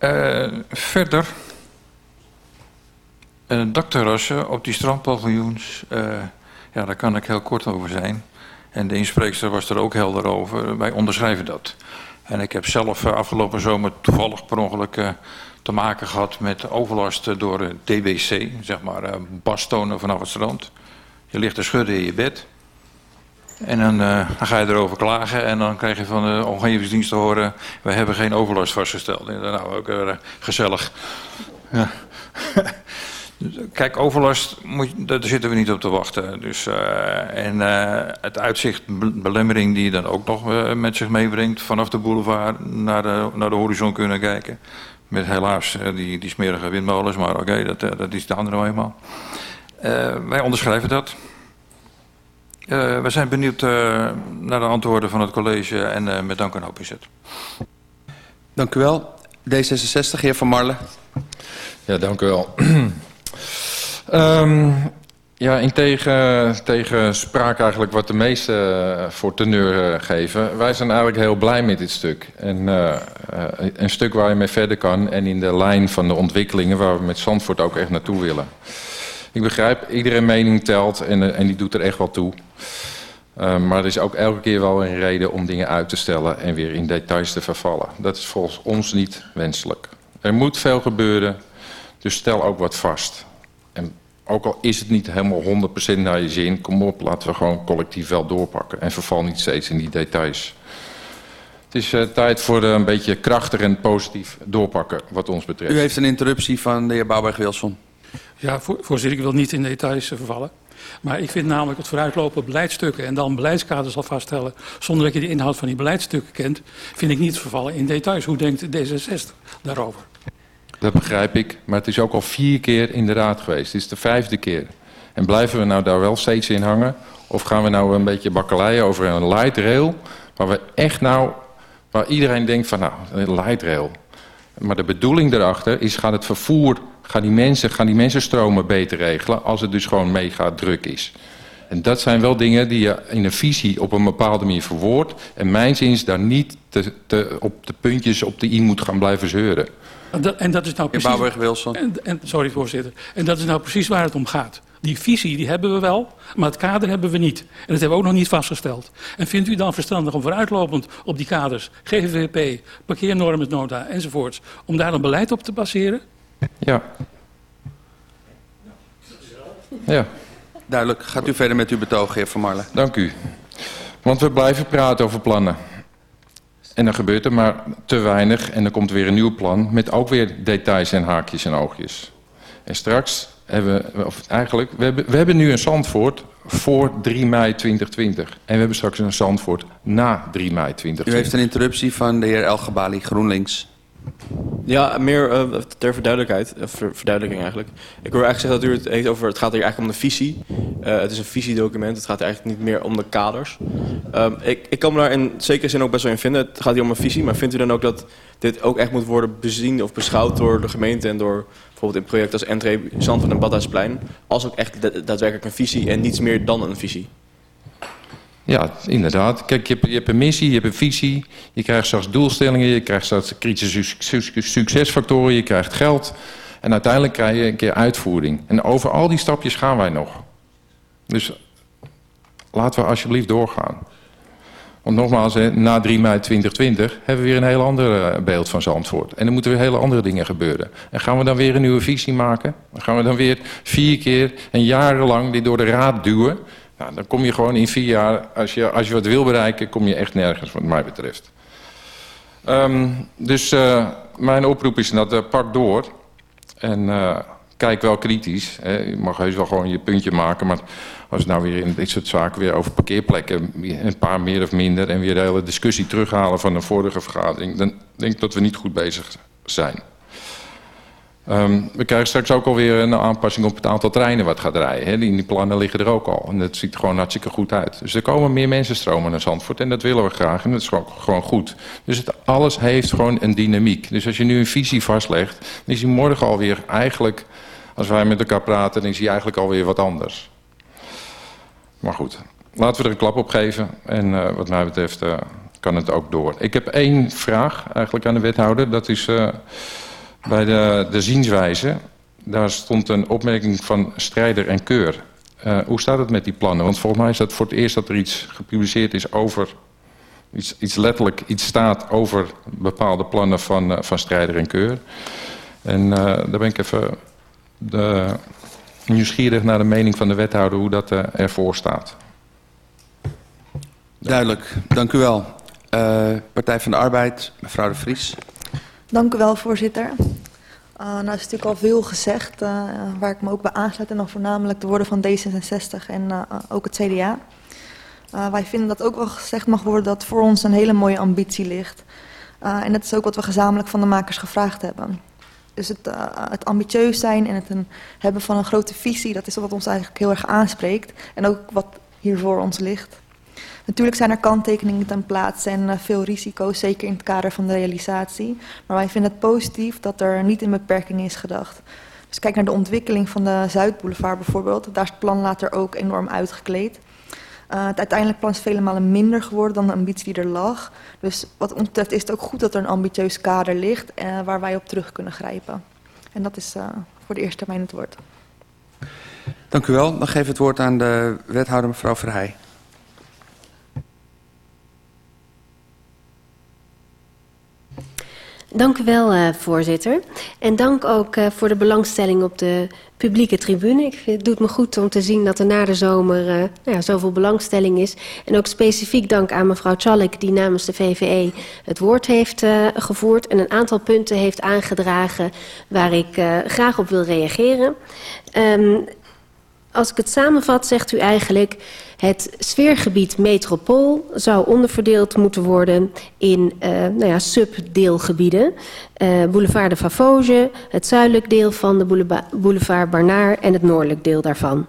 Uh, verder, uh, dakterrassen op die strandpaviljoens, uh, ja, daar kan ik heel kort over zijn. En de inspreekster was er ook helder over. Wij onderschrijven dat. En ik heb zelf afgelopen zomer toevallig per ongeluk te maken gehad met overlast door DWC, zeg maar bastonen vanaf het strand. Je ligt te schudden in je bed. En dan, uh, dan, ga je erover klagen en dan krijg je van de omgevingsdienst te horen... we hebben geen overlast vastgesteld. nou, ook uh, gezellig. Ja. Kijk, overlast, moet, daar zitten we niet op te wachten. Dus, uh, en het uitzicht, belemmering die je dan ook nog met zich meebrengt... vanaf de boulevard naar de, naar de horizon kunnen kijken. Met helaas die, die smerige windmolens, maar oké, dat, dat is de andere eenmaal. wij onderschrijven dat. Uh, we zijn benieuwd uh, naar de antwoorden van het college en uh, met dank en hoop. Dank u wel. D66, heer Van Marle. Ja, dank u wel. um, ja, in tegen, tegenspraak eigenlijk wat de meesten voor teneur geven. Wij zijn eigenlijk heel blij met dit stuk. En een stuk waar je mee verder kan en in de lijn van de ontwikkelingen waar we met Zandvoort ook echt naartoe willen. Ik begrijp, iedere mening telt en, en die doet er echt wel toe. Uh, maar er is ook elke keer wel een reden om dingen uit te stellen en weer in details te vervallen. Dat is volgens ons niet wenselijk. Er moet veel gebeuren, dus stel ook wat vast. En ook al is het niet helemaal 100% naar je zin, kom op, laten we gewoon collectief wel doorpakken. En verval niet steeds in die details. Het is uh, tijd voor een beetje krachtig en positief doorpakken wat ons betreft. U heeft een interruptie van de heer Bouwberg-Wilson. Ja, voorzitter, ik wil niet in details uh, vervallen. Maar ik vind namelijk het vooruitlopen op beleidstukken en dan beleidskaders al vaststellen zonder dat je de inhoud van die beleidstukken kent, vind ik niet vervallen in details. Hoe denkt D66 daarover? Dat begrijp ik, maar het is ook al vier keer in de raad geweest. Het is de vijfde keer. En blijven we nou daar wel steeds in hangen? Of gaan we nou een beetje bakkeleien over een light rail, waar we echt nou, waar iedereen denkt van nou, een light rail. Maar de bedoeling erachter is, gaat het vervoer Gaan die, mensen, gaan die mensenstromen beter regelen als het dus gewoon mega druk is. En dat zijn wel dingen die je in een visie op een bepaalde manier verwoordt. En mijns is daar niet te, te, op de puntjes op de i moet gaan blijven zeuren. En dat, en dat is nou precies... Wilson. En, en, sorry voorzitter. En dat is nou precies waar het om gaat. Die visie die hebben we wel, maar het kader hebben we niet. En dat hebben we ook nog niet vastgesteld. En vindt u dan verstandig om vooruitlopend op die kaders, GVVP, parkeernormensnota enzovoorts, om daar een beleid op te baseren? Ja. Ja. Duidelijk. Gaat u verder met uw betoog, heer Van Marlen. Dank u. Want we blijven praten over plannen. En dan gebeurt er maar te weinig en dan komt weer een nieuw plan... met ook weer details en haakjes en oogjes. En straks hebben we, of eigenlijk, we hebben, we hebben nu een Zandvoort voor 3 mei 2020. En we hebben straks een Zandvoort na 3 mei 2020. U heeft een interruptie van de heer Elgebali, GroenLinks. Ja, meer uh, ter verduidelijkheid, ver, verduidelijking eigenlijk. Ik hoor eigenlijk zeggen dat u het heeft over, het gaat hier eigenlijk om de visie. Uh, het is een visiedocument, het gaat eigenlijk niet meer om de kaders. Um, ik, ik kan me daar in zekere zin ook best wel in vinden. Het gaat hier om een visie, maar vindt u dan ook dat dit ook echt moet worden bezien of beschouwd door de gemeente en door bijvoorbeeld in projecten als Entree, Zandvoort en Badhuisplein, als ook echt daadwerkelijk een visie en niets meer dan een visie? Ja, inderdaad. Kijk, je hebt, een missie, je hebt een visie. Je krijgt straks doelstellingen, je krijgt straks kritische succesfactoren, je krijgt geld. En uiteindelijk krijg je een keer uitvoering. En over al die stapjes gaan wij nog. Dus laten we alsjeblieft doorgaan. Want nogmaals, na 3 mei 2020 hebben we weer een heel ander eh, beeld van Zandvoort. En er moeten weer hele andere dingen gebeuren. En gaan we dan weer een nieuwe visie maken? Gaan we dan weer vier keer en jarenlang dit door de raad duwen... Dan kom je gewoon in vier jaar, als je, als je wat wil bereiken, kom je echt nergens wat mij betreft. Um, dus uh, mijn oproep is dat uh, pak door. En uh, kijk wel kritisch. Hè. Je mag heus wel gewoon je puntje maken. Maar als het nou weer in dit soort zaken weer over parkeerplekken... een paar meer of minder... en weer de hele discussie terughalen van een vorige vergadering... dan denk ik dat we niet goed bezig zijn. Um, we krijgen straks ook alweer een aanpassing op het aantal treinen wat gaat rijden. Hè. Die, plannen liggen er ook al. En dat ziet er gewoon hartstikke goed uit. Dus er komen meer mensen stromen naar Zandvoort. En dat willen we graag. En dat is gewoon, gewoon goed. Dus het, alles heeft gewoon een dynamiek. Dus als je nu een visie vastlegt... dan is die morgen alweer eigenlijk... als wij met elkaar praten... dan is die eigenlijk alweer wat anders. Maar goed. Laten we er een klap op geven. En uh, wat mij betreft uh, kan het ook door. Ik heb één vraag eigenlijk aan de wethouder. Dat is... Uh, Bij de, de zienswijze, daar stond een opmerking van strijder en keur. Uh, hoe staat het met die plannen? Want volgens mij is dat voor het eerst dat er iets gepubliceerd is over... iets, iets letterlijk iets staat over bepaalde plannen van, uh, van strijder en keur. En uh, daar ben ik even de, nieuwsgierig naar de mening van de wethouder... hoe dat ervoor staat. Duidelijk, dank u wel. Partij van de Arbeid, mevrouw de Vries. Dank u wel, voorzitter. Uh, nou is natuurlijk al veel gezegd, uh, waar ik me ook bij aansluit. En dan voornamelijk de woorden van D66 en uh, ook het CDA. wij vinden dat ook wel gezegd mag worden dat voor ons een hele mooie ambitie ligt. en dat is ook wat we gezamenlijk van de makers gevraagd hebben. Dus het, het ambitieus zijn en het hebben van een grote visie, dat is wat ons eigenlijk heel erg aanspreekt. En ook wat hier voor ons ligt. Natuurlijk zijn er kanttekeningen ten plaatse en uh, veel risico's, zeker in het kader van de realisatie. Maar wij vinden het positief dat er niet in beperking is gedacht. Dus kijk naar de ontwikkeling van de Zuidboulevard bijvoorbeeld. Daar is het plan later ook enorm uitgekleed. Uh, het uiteindelijk plan is vele malen minder geworden dan de ambitie die er lag. Dus wat ons betreft is het ook goed dat er een ambitieus kader ligt uh, waar wij op terug kunnen grijpen. En dat is uh, voor de eerste termijn het woord. Dank u wel. Dan geef het woord aan de wethouder mevrouw Verheij. Dank u wel, uh, voorzitter. En dank ook uh, voor de belangstelling op de publieke tribune. Ik, het doet me goed om te zien dat er na de zomer uh, ja, zoveel belangstelling is. En ook specifiek dank aan mevrouw Tjallik die namens de VVE het woord heeft gevoerd... en een aantal punten heeft aangedragen waar ik graag op wil reageren. Um, als ik het samenvat, zegt u eigenlijk... het sfeergebied metropool zou onderverdeeld moeten worden... in uh, nou ja, subdeelgebieden. Uh, boulevard de Favose, het zuidelijk deel van de boulevard Barnaar... en het noordelijk deel daarvan.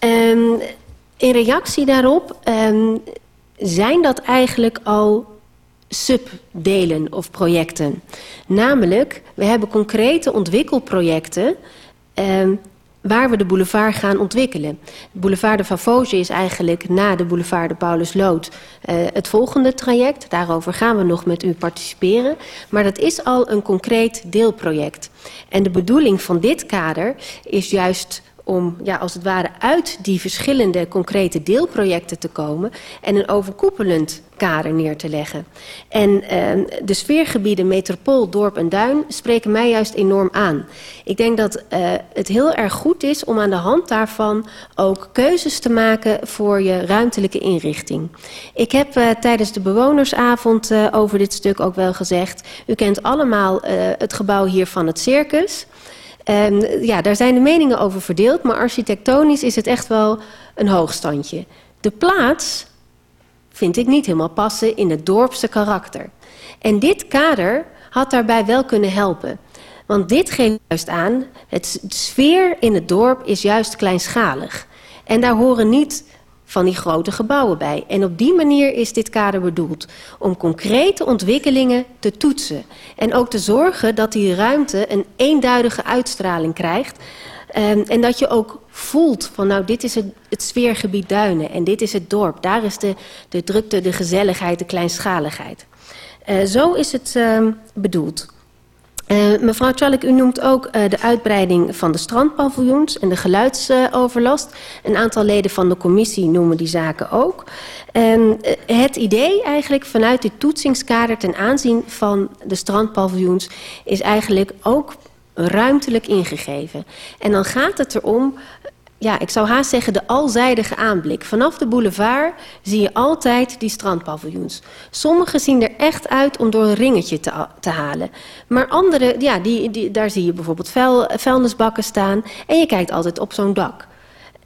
Um, in reactie daarop um, zijn dat eigenlijk al subdelen of projecten. Namelijk, we hebben concrete ontwikkelprojecten... Um, waar we de boulevard gaan ontwikkelen. De boulevard de Favose is eigenlijk na de boulevard de Paulus Lood uh, het volgende traject. Daarover gaan we nog met u participeren. Maar dat is al een concreet deelproject. En de bedoeling van dit kader is juist om ja, als het ware uit die verschillende concrete deelprojecten te komen en een overkoepelend kader neer te leggen. En uh, de sfeergebieden metropool, dorp en duin spreken mij juist enorm aan. Ik denk dat uh, het heel erg goed is om aan de hand daarvan ook keuzes te maken voor je ruimtelijke inrichting. Ik heb uh, tijdens de bewonersavond over dit stuk ook wel gezegd, u kent allemaal het gebouw hier van het circus. Um, ja, daar zijn de meningen over verdeeld, maar architectonisch is het echt wel een hoogstandje. De plaats vind ik niet helemaal passen in het dorpse karakter. En dit kader had daarbij wel kunnen helpen. Want dit geeft juist aan, het sfeer in het dorp is juist kleinschalig. En daar horen niet van die grote gebouwen bij. En op die manier is dit kader bedoeld. Om concrete ontwikkelingen te toetsen. En ook te zorgen dat die ruimte een eenduidige uitstraling krijgt. Um, en dat je ook voelt van nou dit is het, sfeergebied Duinen en dit is het dorp. Daar is de, de drukte, de gezelligheid, de kleinschaligheid. Uh, zo is het uh, bedoeld. Uh, mevrouw Tjallik, u noemt ook uh, de uitbreiding van de strandpaviljoens en de geluidsoverlast. Een aantal leden van de commissie noemen die zaken ook. Uh, het idee eigenlijk vanuit dit toetsingskader ten aanzien van de strandpaviljoens is eigenlijk ook ruimtelijk ingegeven. En dan gaat het erom ja, ik zou haast zeggen de alzijdige aanblik. Vanaf de boulevard zie je altijd die strandpaviljoens. Sommige zien er echt uit om door een ringetje te, halen. Maar andere, ja, die, die, daar zie je bijvoorbeeld vuil, vuilnisbakken staan... en je kijkt altijd op zo'n dak.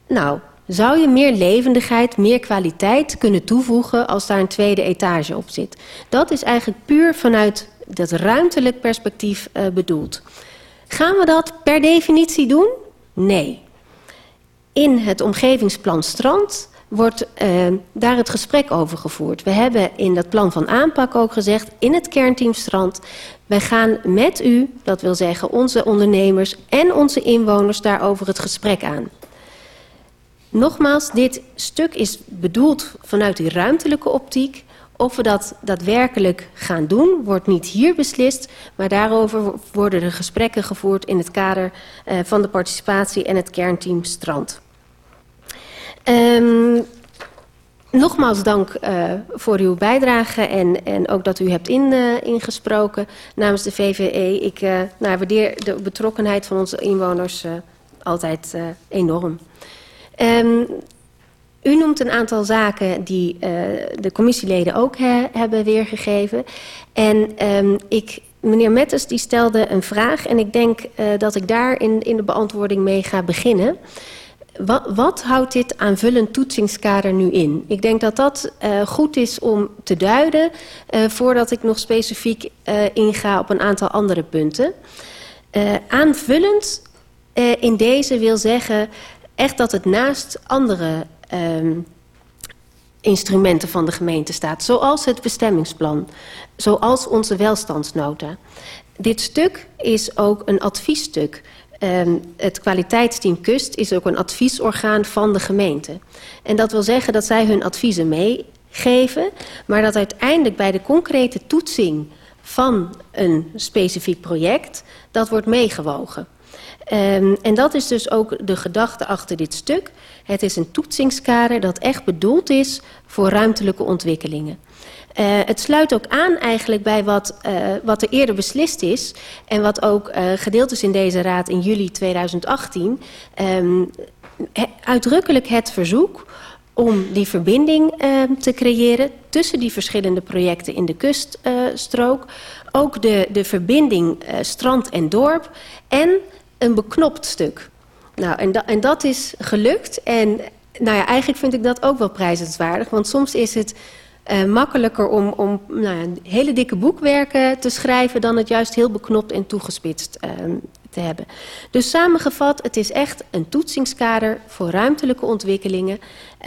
Nou, zou je meer levendigheid, meer kwaliteit kunnen toevoegen... als daar een tweede etage op zit? Dat is eigenlijk puur vanuit dat ruimtelijk perspectief uh, bedoeld. Gaan we dat per definitie doen? Nee. In het omgevingsplan Strand wordt uh, daar het gesprek over gevoerd. We hebben in dat plan van aanpak ook gezegd... in het kernteam Strand... wij gaan met u, dat wil zeggen onze ondernemers... en onze inwoners daarover het gesprek aan. Nogmaals, dit stuk is bedoeld vanuit die ruimtelijke optiek Of we dat daadwerkelijk gaan doen, wordt niet hier beslist, maar daarover worden er gesprekken gevoerd in het kader uh, van de participatie en het kernteam Strand. Um, Nogmaals dank uh, voor uw bijdrage en, en ook dat u hebt in, uh, ingesproken namens de VVE. Ik uh, nou, waardeer de betrokkenheid van onze inwoners altijd enorm. Um, u noemt een aantal zaken die de commissieleden ook he, hebben weergegeven. En um, ik, meneer Mettes die stelde een vraag en ik denk dat ik daar in, in de beantwoording mee ga beginnen. Wat, wat, houdt dit aanvullend toetsingskader nu in? Ik denk dat dat uh, goed is om te duiden... Uh, voordat ik nog specifiek uh, inga op een aantal andere punten. aanvullend in deze wil zeggen... echt dat het naast andere ehm, instrumenten van de gemeente staat. Zoals het bestemmingsplan. Zoals onze welstandsnota. Dit stuk is ook een adviesstuk... Um, het kwaliteitsteam Kust is ook een adviesorgaan van de gemeente. En dat wil zeggen dat zij hun adviezen meegeven... maar dat uiteindelijk bij de concrete toetsing van een specifiek project... dat wordt meegewogen. Um, en dat is dus ook de gedachte achter dit stuk. Het is een toetsingskader dat echt bedoeld is voor ruimtelijke ontwikkelingen. Uh, het sluit ook aan eigenlijk bij wat, uh, wat er eerder beslist is... en wat ook uh, gedeeld is in deze raad in juli 2018... Um, he, uitdrukkelijk het verzoek om die verbinding uh, te creëren... tussen die verschillende projecten in de kuststrook. ook de, de verbinding strand en dorp en een beknopt stuk. Nou, en, en dat is gelukt. En nou ja, eigenlijk vind ik dat ook wel prijzenswaardig. Want soms is het uh, makkelijker om, om nou ja, hele dikke boekwerken te schrijven... dan het juist heel beknopt en toegespitst uh, te hebben. Dus samengevat, het is echt een toetsingskader voor ruimtelijke ontwikkelingen.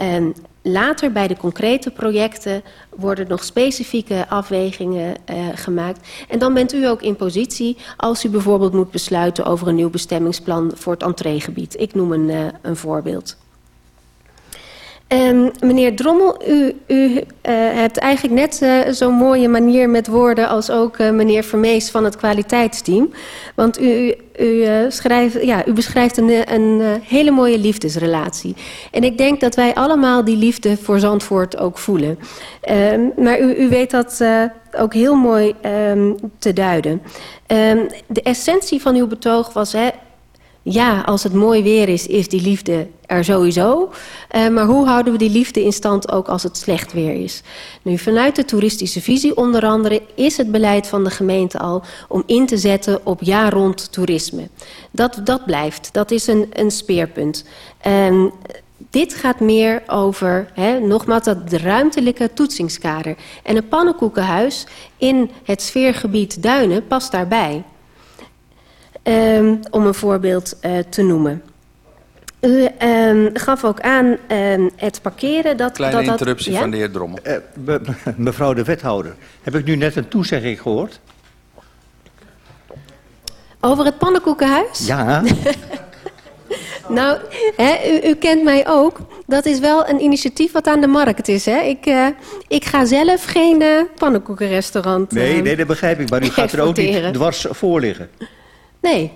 Um, later bij de concrete projecten worden nog specifieke afwegingen uh, gemaakt. En dan bent u ook in positie als u bijvoorbeeld moet besluiten... over een nieuw bestemmingsplan voor het entreegebied. Ik noem een, uh, een voorbeeld. Um, meneer Drommel, u, u uh, hebt eigenlijk net uh, zo'n mooie manier met woorden als ook uh, meneer Vermees van het kwaliteitsteam. Want u, u, ja, u beschrijft een, een hele mooie liefdesrelatie. En ik denk dat wij allemaal die liefde voor Zandvoort ook voelen. Um, maar u, u weet dat ook heel mooi um, te duiden. de essentie van uw betoog was... Hè, ja, als het mooi weer is, is die liefde er sowieso. Uh, maar hoe houden we die liefde in stand ook als het slecht weer is? Nu, vanuit de toeristische visie onder andere is het beleid van de gemeente al om in te zetten op jaar rond toerisme. Dat, dat blijft, dat is een, een speerpunt. Um, dit gaat meer over, hè, nogmaals, dat ruimtelijke toetsingskader. En een pannenkoekenhuis in het sfeergebied Duinen past daarbij. Um, om een voorbeeld uh, te noemen. U um, gaf ook aan um, het parkeren. Dat, Kleine dat, dat, interruptie ja? van de heer Drommel. Uh, me, mevrouw de wethouder, heb ik nu net een toezegging gehoord? Over het pannenkoekenhuis? Ja. nou, hè, u, u, kent mij ook. Dat is wel een initiatief wat aan de markt is. Hè? Ik, uh, ik ga zelf geen uh, pannenkoekenrestaurant Nee, nee, dat begrijp ik. Maar u gaat er ook niet dwars voor liggen. Nee.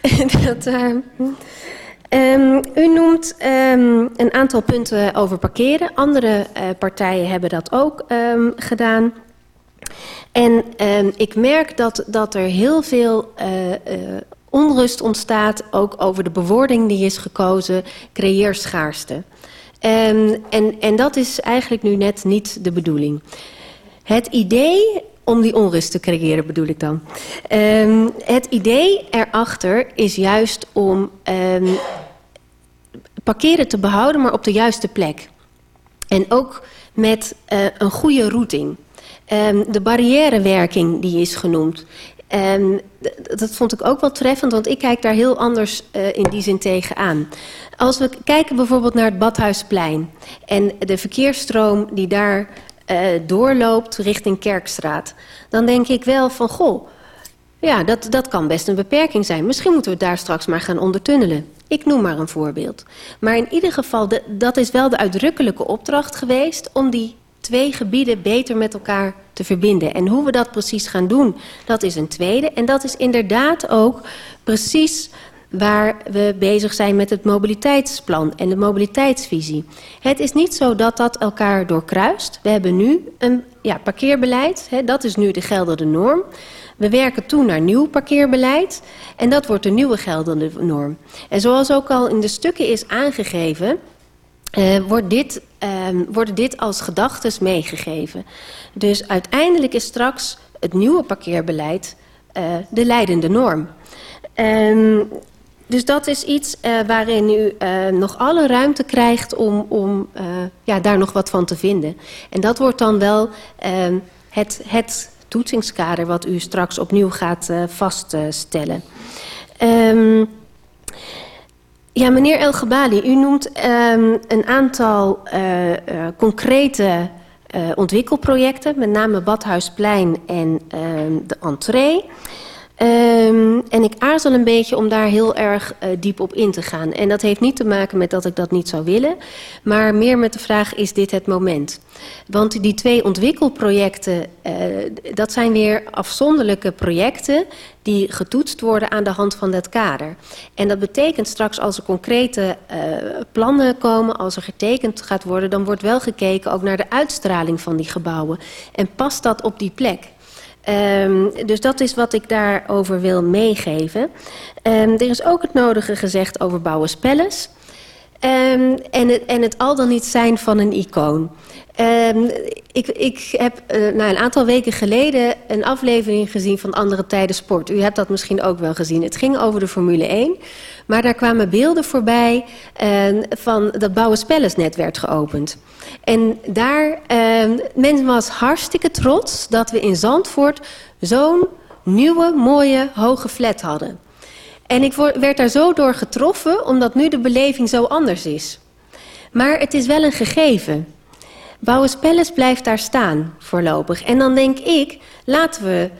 dat, uh, um, u noemt um, een aantal punten over parkeren. Andere uh, partijen hebben dat ook gedaan. En ik merk dat, dat er heel veel uh, uh, onrust ontstaat... ook over de bewoording die is gekozen, creëer schaarste. en, en dat is eigenlijk nu net niet de bedoeling. Het idee om die onrust te creëren, bedoel ik dan. Um, het idee erachter is juist om um, parkeren te behouden, maar op de juiste plek. En ook met uh, een goede routing. Um, de barrièrewerking die is genoemd. Dat vond ik ook wel treffend, want ik kijk daar heel anders uh, in die zin tegenaan. Als we kijken bijvoorbeeld naar het Badhuisplein en de verkeersstroom die daar uh, doorloopt richting Kerkstraat... dan denk ik wel van, goh, ja, dat, dat kan best een beperking zijn. Misschien moeten we daar straks maar gaan ondertunnelen. Ik noem maar een voorbeeld. Maar in ieder geval, de, dat is wel de uitdrukkelijke opdracht geweest om die twee gebieden beter met elkaar te verbinden. En hoe we dat precies gaan doen, dat is een tweede. En dat is inderdaad ook precies waar we bezig zijn met het mobiliteitsplan en de mobiliteitsvisie. Het is niet zo dat dat elkaar doorkruist. We hebben nu een ja, parkeerbeleid, hè, dat is nu de geldende norm. We werken toe naar nieuw parkeerbeleid en dat wordt de nieuwe geldende norm. En zoals ook al in de stukken is aangegeven, uh, wordt dit, uh, worden dit als gedachtes meegegeven. Dus uiteindelijk is straks het nieuwe parkeerbeleid uh, de leidende norm. Um, dus dat is iets uh, waarin u uh, nog alle ruimte krijgt om, om uh, ja, daar nog wat van te vinden. En dat wordt dan wel ehm, het, het toetsingskader wat u straks opnieuw gaat vaststellen. Um, ja, meneer El Gebali, u noemt um, een aantal concrete ontwikkelprojecten, met name Badhuisplein en de entree. Um, en ik aarzel een beetje om daar heel erg uh, diep op in te gaan. En dat heeft niet te maken met dat ik dat niet zou willen, maar meer met de vraag: is dit het moment? Want die twee ontwikkelprojecten, uh, dat zijn weer afzonderlijke projecten die getoetst worden aan de hand van dat kader. En dat betekent straks als er concrete uh, plannen komen, als er getekend gaat worden, dan wordt wel gekeken ook naar de uitstraling van die gebouwen. En past dat op die plek? Um, dus dat is wat ik daarover wil meegeven. Um, er is ook het nodige gezegd over Palace. Um, en, het, en het al dan niet zijn van een icoon. Um, ik, ik heb uh, nou, een aantal weken geleden een aflevering gezien van Andere Tijden Sport. U hebt dat misschien ook wel gezien. Het ging over de Formule 1. Maar daar kwamen beelden voorbij uh, van dat Bouwers Palace net werd geopend. En daar, uh, men was hartstikke trots dat we in Zandvoort zo'n nieuwe, mooie, hoge flat hadden. En ik werd daar zo door getroffen, omdat nu de beleving zo anders is. Maar het is wel een gegeven. Bouwers Palace blijft daar staan voorlopig. En dan denk ik, laten we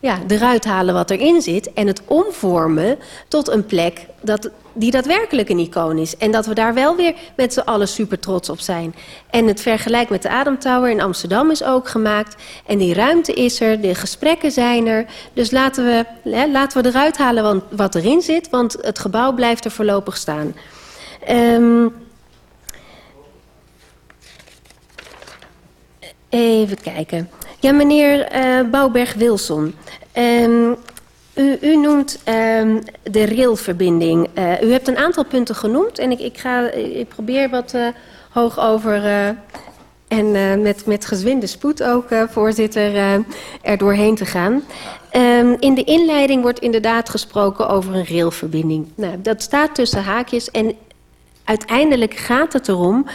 ja, eruit halen wat erin zit... en het omvormen tot een plek dat, die daadwerkelijk een icoon is. En dat we daar wel weer met z'n allen super trots op zijn. En het vergelijk met de Adam Tower in Amsterdam is ook gemaakt. En die ruimte is er, de gesprekken zijn er. Dus laten we, hè, laten we eruit halen wat erin zit... want het gebouw blijft er voorlopig staan. Um, Even kijken. Ja, meneer uh, Bouwberg-Wilson. Um, u, u, noemt um, de railverbinding. Uh, u hebt een aantal punten genoemd en ik, ik, ga, ik probeer wat uh, hoog over en met, met gezwinde spoed ook, voorzitter, er doorheen te gaan. Um, in de inleiding wordt inderdaad gesproken over een railverbinding. Nou, dat staat tussen haakjes en uiteindelijk gaat het erom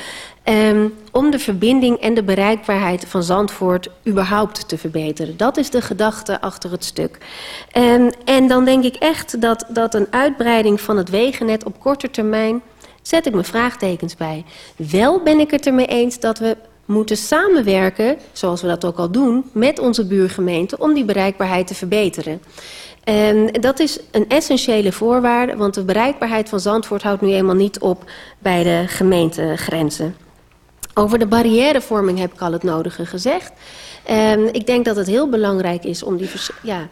Um, om de verbinding en de bereikbaarheid van Zandvoort überhaupt te verbeteren. Dat is de gedachte achter het stuk. Um, en dan denk ik echt dat, dat een uitbreiding van het wegennet op korte termijn... zet ik mijn vraagtekens bij. Wel ben ik het ermee eens dat we moeten samenwerken, zoals we dat ook al doen... met onze buurgemeente om die bereikbaarheid te verbeteren. En dat is een essentiële voorwaarde, want de bereikbaarheid van Zandvoort houdt nu eenmaal niet op bij de gemeentegrenzen. Over de barrièrevorming heb ik al het nodige gezegd. Um, ik denk dat het heel belangrijk is om, die, ja,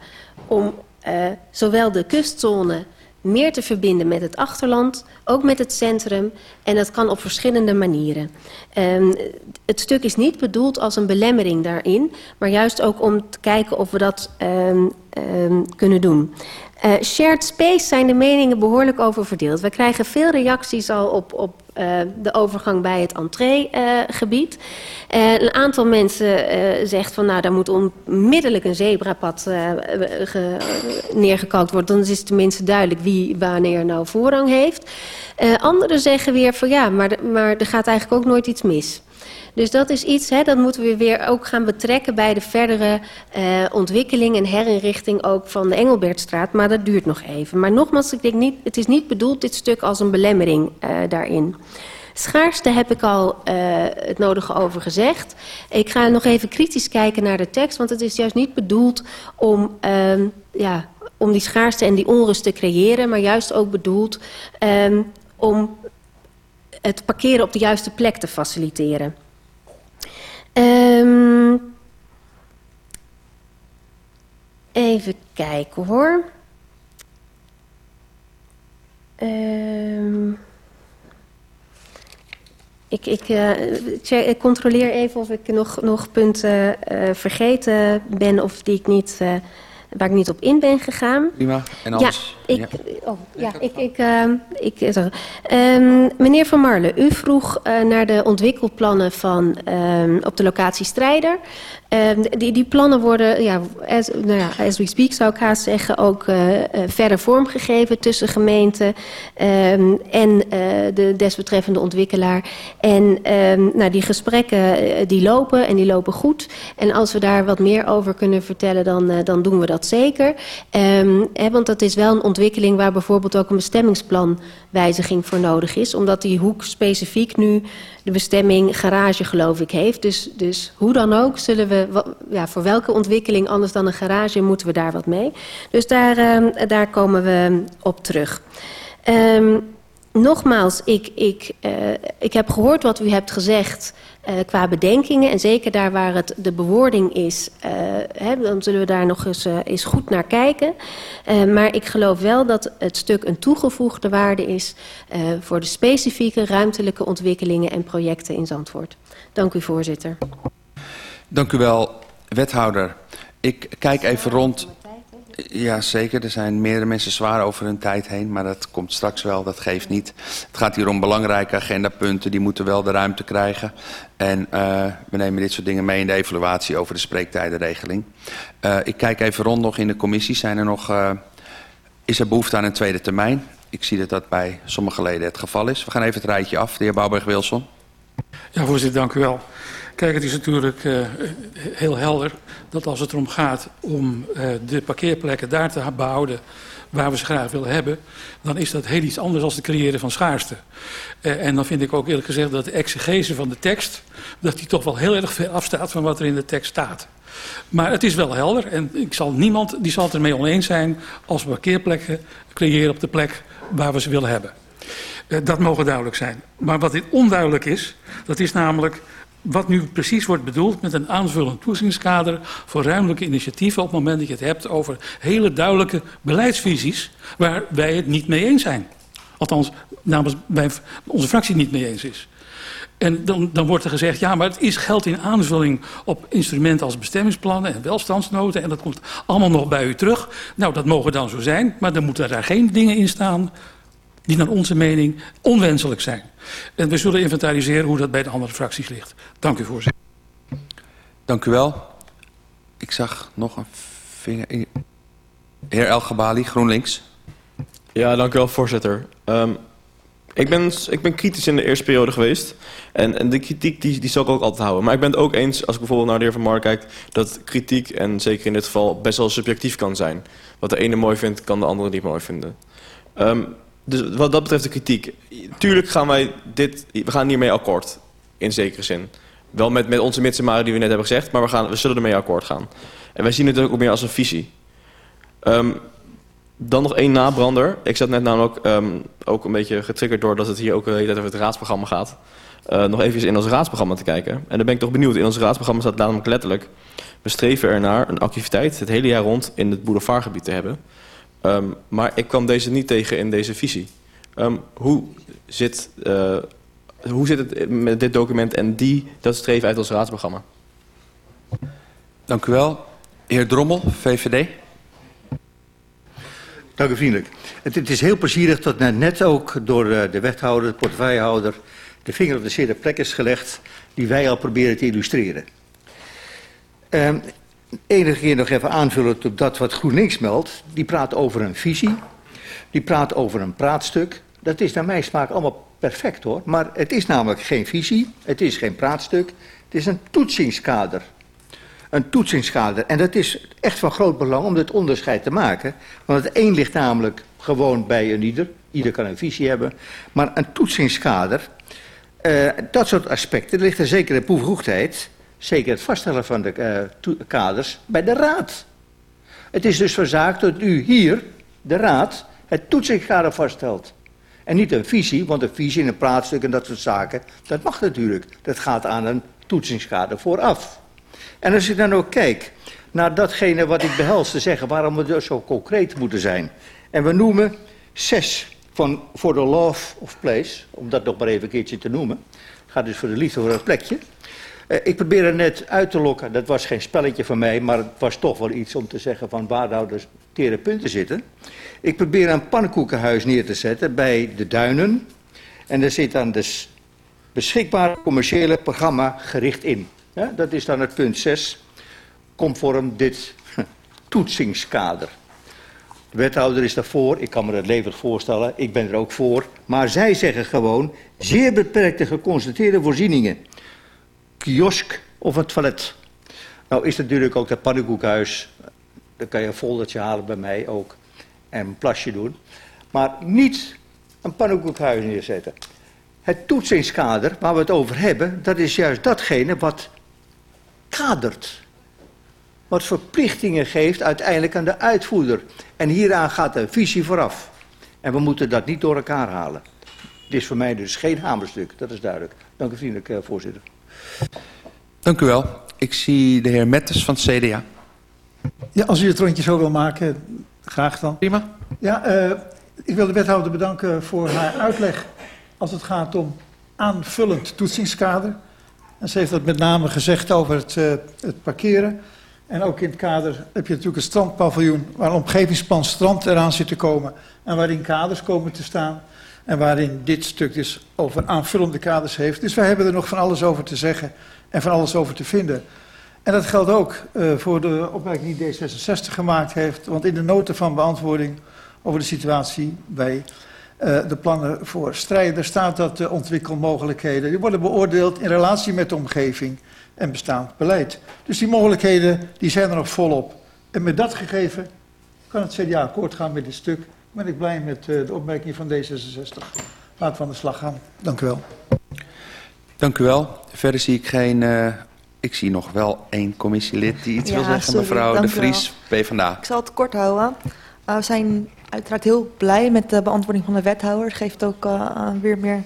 om uh, zowel de kustzone meer te verbinden met het achterland, ook met het centrum. En dat kan op verschillende manieren. Um, het stuk is niet bedoeld als een belemmering daarin, maar juist ook om te kijken of we dat um, um, kunnen doen. Uh, shared space zijn de meningen behoorlijk over verdeeld. We krijgen veel reacties al op, op uh, de overgang bij het entreegebied. Uh, een aantal mensen zegt van nou daar moet onmiddellijk een zebrapad neergekalkt worden. Dan is het tenminste duidelijk wie wanneer nou voorrang heeft. anderen zeggen weer van ja, maar, maar er gaat eigenlijk ook nooit iets mis. Dus dat is iets, hè, dat moeten we weer ook gaan betrekken bij de verdere uh, ontwikkeling en herinrichting ook van de Engelbertstraat. Maar dat duurt nog even. Maar nogmaals, ik denk niet, het is niet bedoeld dit stuk als een belemmering uh, daarin. Schaarste heb ik al uh, het nodige over gezegd. Ik ga nog even kritisch kijken naar de tekst, want het is juist niet bedoeld om, uh, ja, om die schaarste en die onrust te creëren, maar juist ook bedoeld um, om het parkeren op de juiste plek te faciliteren. Um, even kijken hoor. Um, ik, check, ik, controleer even of ik nog, nog punten uh, vergeten ben of die ik niet, uh, waar ik niet op in ben gegaan. Prima. En alles? Ja, ik, ja. Oh, ja, ik, ik, ik, um, meneer Van Marle, u vroeg naar de ontwikkelplannen van, um, op de locatie Strijder. Um, die, die plannen worden, ja, as, nou ja, as we speak zou ik haast zeggen, ook uh, uh, verder vormgegeven tussen gemeenten um, en uh, de desbetreffende ontwikkelaar. En um, nou, die gesprekken die lopen en die lopen goed. En als we daar wat meer over kunnen vertellen, dan, dan doen we dat zeker. Hè, want dat is wel een ontwikkeling waar bijvoorbeeld ook een bestemmingsplanwijziging voor nodig is. Omdat die hoek specifiek nu de bestemming garage geloof ik heeft. Dus, dus hoe dan ook zullen we, ja, voor welke ontwikkeling anders dan een garage moeten we daar wat mee. Dus daar, uh, daar komen we op terug. Um, nogmaals, ik, ik, uh, ik heb gehoord wat u hebt gezegd uh, qua bedenkingen. En zeker daar waar het de bewoording is, uh, hè, dan zullen we daar nog eens, uh, eens goed naar kijken. maar ik geloof wel dat het stuk een toegevoegde waarde is voor de specifieke ruimtelijke ontwikkelingen en projecten in Zandvoort. Dank u voorzitter. Dank u wel, wethouder. Ik kijk even rond. Ja, zeker. Er zijn meerdere mensen zwaar over hun tijd heen, maar dat komt straks wel, dat geeft niet. Het gaat hier om belangrijke agendapunten, die moeten wel de ruimte krijgen. En uh, we nemen dit soort dingen mee in de evaluatie over de spreektijdenregeling. Uh, ik kijk even rond nog in de commissie. Zijn er nog, uh, is er behoefte aan een tweede termijn? Ik zie dat dat bij sommige leden het geval is. We gaan even het rijtje af. De heer Bouwberg-Wilson. Ja, voorzitter, dank u wel. Kijk, het is natuurlijk uh, heel helder dat als het erom gaat om uh, de parkeerplekken daar te behouden waar we ze graag willen hebben, dan is dat heel iets anders dan het creëren van schaarste. Uh, en dan vind ik ook eerlijk gezegd dat de exegese van de tekst, dat die toch wel heel erg ver afstaat van wat er in de tekst staat. Maar het is wel helder en ik zal niemand die zal het ermee oneens zijn als we parkeerplekken creëren op de plek waar we ze willen hebben. Dat mogen duidelijk zijn. Maar wat dit onduidelijk is, dat is namelijk wat nu precies wordt bedoeld met een aanvullend toezichtskader voor ruimelijke initiatieven op het moment dat je het hebt over hele duidelijke beleidsvisies waar wij het niet mee eens zijn. Althans, namens bij onze fractie niet mee eens is. En dan, dan wordt er gezegd, ja, maar het is geld in aanvulling op instrumenten als bestemmingsplannen en welstandsnoten. En dat komt allemaal nog bij u terug. Nou, dat mogen dan zo zijn, maar dan moeten daar geen dingen in staan die naar onze mening onwenselijk zijn. En we zullen inventariseren hoe dat bij de andere fracties ligt. Dank u voorzitter. Dank u wel. Ik zag nog een vinger... Heer El Gabali, GroenLinks. Ja, dank u wel voorzitter. Um, ik, ben, ik ben kritisch in de eerste periode geweest. En, en de kritiek die, die zal ik ook altijd houden. Maar ik ben het ook eens, als ik bijvoorbeeld naar de heer Van Mark kijk... dat kritiek, en zeker in dit geval, best wel subjectief kan zijn. Wat de ene mooi vindt, kan de andere niet mooi vinden. Um, dus wat dat betreft de kritiek. Tuurlijk gaan wij dit, we gaan hiermee akkoord. In zekere zin. Wel met, met onze mitsumaren die we net hebben gezegd, maar we, gaan, we zullen ermee akkoord gaan. En wij zien het ook meer als een visie. Um, dan nog één nabrander. Ik zat net namelijk um, ook een beetje getriggerd door dat het hier ook de hele tijd over het raadsprogramma gaat. Uh, nog even in ons raadsprogramma te kijken. En dan ben ik toch benieuwd. In ons raadsprogramma staat namelijk letterlijk... we streven ernaar een activiteit het hele jaar rond in het boulevardgebied te hebben... Um, maar ik kwam deze niet tegen in deze visie. Um, hoe, zit, uh, hoe zit het met dit document en die, dat streven uit ons raadsprogramma? Dank u wel. Heer Drommel, VVD. Dank u vriendelijk. Het, het is heel plezierig dat net ook door de wethouder, de portefeuillehouder... de vinger op de zere plek is gelegd die wij al proberen te illustreren. Um, enige keer nog even aanvullen op dat wat GroenLinks meldt. Die praat over een visie. Die praat over een praatstuk. Dat is naar mijn smaak allemaal perfect hoor. Maar het is namelijk geen visie. Het is geen praatstuk. Het is een toetsingskader. Een toetsingskader. En dat is echt van groot belang om dit onderscheid te maken. Want het een ligt namelijk gewoon bij een ieder. Ieder kan een visie hebben. Maar een toetsingskader Uh, dat soort aspecten ligt er zeker een bevoegdheid, zeker het vaststellen van de uh, kaders, bij de raad. Het is dus van zaak dat u hier, de raad, het toetsingskader vaststelt. En niet een visie, want een visie en een praatstuk en dat soort zaken, dat mag natuurlijk. Dat gaat aan een toetsingskader vooraf. En als ik dan ook kijk naar datgene wat ik behels te zeggen, waarom we dus zo concreet moeten zijn. En we noemen zes van voor de love of place, om dat nog maar even een keertje te noemen. Het gaat dus voor de liefde voor het plekje. Uh, ik probeer er net uit te lokken, dat was geen spelletje van mij, maar het was toch wel iets om te zeggen van waar nou de tere punten zitten. Ik probeer een pannenkoekenhuis neer te zetten bij de Duinen. En daar zit dan dus beschikbaar commerciële programma gericht in. Dat is dan het punt 6, conform dit toetsingskader. De wethouder is daarvoor, ik kan me dat levend voorstellen, ik ben er ook voor. Maar zij zeggen gewoon, zeer beperkte geconstateerde voorzieningen. Kiosk of een toilet. Nou is natuurlijk ook dat pannenkoekhuis, dan kan je een foldertje halen bij mij ook. En een plasje doen. Maar niet een pannenkoekhuis neerzetten. Het toetsingskader waar we het over hebben, dat is juist datgene wat kadert. Wat verplichtingen geeft uiteindelijk aan de uitvoerder. En hieraan gaat de visie vooraf. En we moeten dat niet door elkaar halen. Dit is voor mij dus geen hamerstuk, dat is duidelijk. Dank u vriendelijk, eh, voorzitter. Dank u wel. Ik zie de heer Metters van het CDA. Ja, als u het rondje zo wil maken, graag dan. Prima. Ja, uh, ik wil de wethouder bedanken voor haar uitleg als het gaat om aanvullend toetsingskader. En ze heeft dat met name gezegd over het, uh, het parkeren. En ook in het kader heb je natuurlijk een strandpaviljoen waar een omgevingsplan strand eraan zit te komen. En waarin kaders komen te staan. En waarin dit stuk dus over aanvullende kaders heeft. Dus wij hebben er nog van alles over te zeggen en van alles over te vinden. En dat geldt ook uh, voor de opmerking die D66 gemaakt heeft. Want in de noten van beantwoording over de situatie bij uh, de plannen voor strijden staat dat de ontwikkelmogelijkheden worden beoordeeld in relatie met de omgeving en bestaand beleid. Dus die mogelijkheden die zijn er nog volop. En met dat gegeven kan het CDA akkoord gaan met dit stuk. Ben ik blij met uh, de opmerking van D66. Laten we aan de slag gaan. Dank u wel. Dank u wel. Verder zie ik geen... Uh, ik zie nog wel één commissielid die iets ja, wil zeggen. Sorry, mevrouw De Vries, PvdA. Ik zal het kort houden. Uh, we zijn uiteraard heel blij met de beantwoording van de wethouder. Het geeft ook uh, weer meer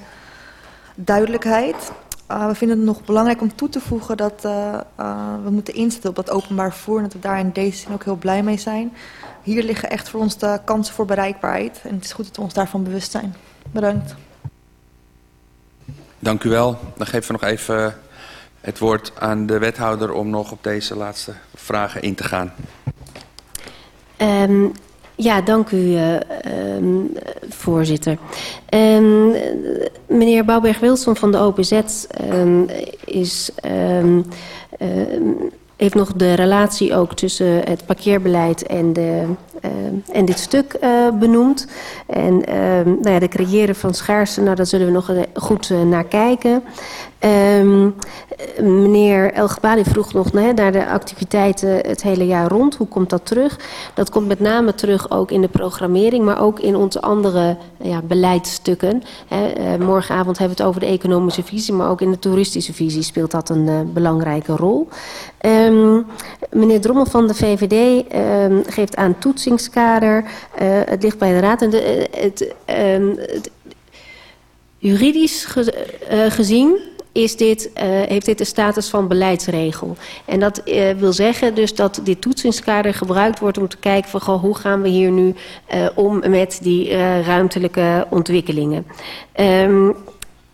duidelijkheid. Uh, we vinden het nog belangrijk om toe te voegen dat uh, uh, we moeten inzetten op dat openbaar vervoer. En dat we daar in deze zin ook heel blij mee zijn. Hier liggen echt voor ons de kansen voor bereikbaarheid. En het is goed dat we ons daarvan bewust zijn. Bedankt. Dank u wel. Dan geven we nog even het woord aan de wethouder om nog op deze laatste vragen in te gaan. Um, ja, dank u, uh, um, voorzitter. Um, meneer Bouwberg-Wilson van de OPZ um, is, uh, heeft nog de relatie ook tussen het parkeerbeleid en, de, en dit stuk uh, benoemd. En nou ja, de creëren van schaarste, nou, daar zullen we nog goed naar kijken. Um, meneer Elgebali vroeg nog hè, naar de activiteiten het hele jaar rond. Hoe komt dat terug? Dat komt met name terug ook in de programmering, maar ook in onze andere ja, beleidsstukken. Hè. Uh, morgenavond hebben we het over de economische visie, maar ook in de toeristische visie speelt dat een uh, belangrijke rol. Um, meneer Drommel van de VVD um, geeft aan toetsingskader. Uh, het ligt bij de Raad. En het, het, juridisch ge, gezien is dit, uh, heeft dit de status van beleidsregel. En dat uh, wil zeggen dus dat dit toetsingskader gebruikt wordt om te kijken van goh, hoe gaan we hier nu uh, om met die ruimtelijke ontwikkelingen. Um,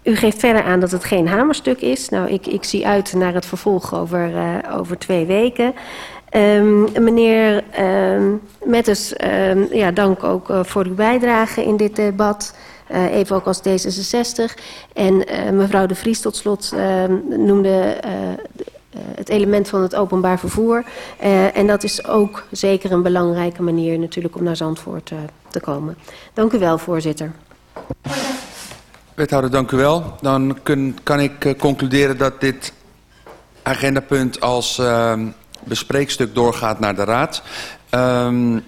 u geeft verder aan dat het geen hamerstuk is. Nou, ik, ik zie uit naar het vervolg over, over twee weken. Um, meneer um, Metters, um, ja, dank ook voor uw bijdrage in dit debat. Uh, even ook als D66. En uh, mevrouw de Vries tot slot uh, noemde het element van het openbaar vervoer. en dat is ook zeker een belangrijke manier natuurlijk om naar Zandvoort te komen. Dank u wel, voorzitter. Wethouder, dank u wel. Dan kun, kan ik concluderen dat dit agendapunt als bespreekstuk doorgaat naar de Raad. Um,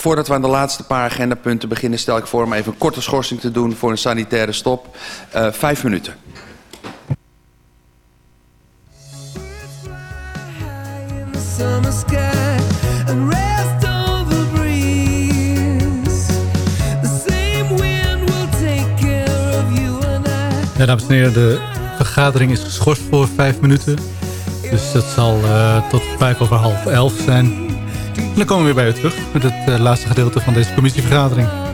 Voordat we aan de laatste paar agendapunten beginnen... stel ik voor om even een korte schorsing te doen voor een sanitaire stop. Uh, vijf minuten. Ja, dames en heren, de vergadering is geschorst voor vijf minuten. Dus dat zal uh, tot vijf over half elf zijn. En dan komen we weer bij u terug met het uh, laatste gedeelte van deze commissievergadering.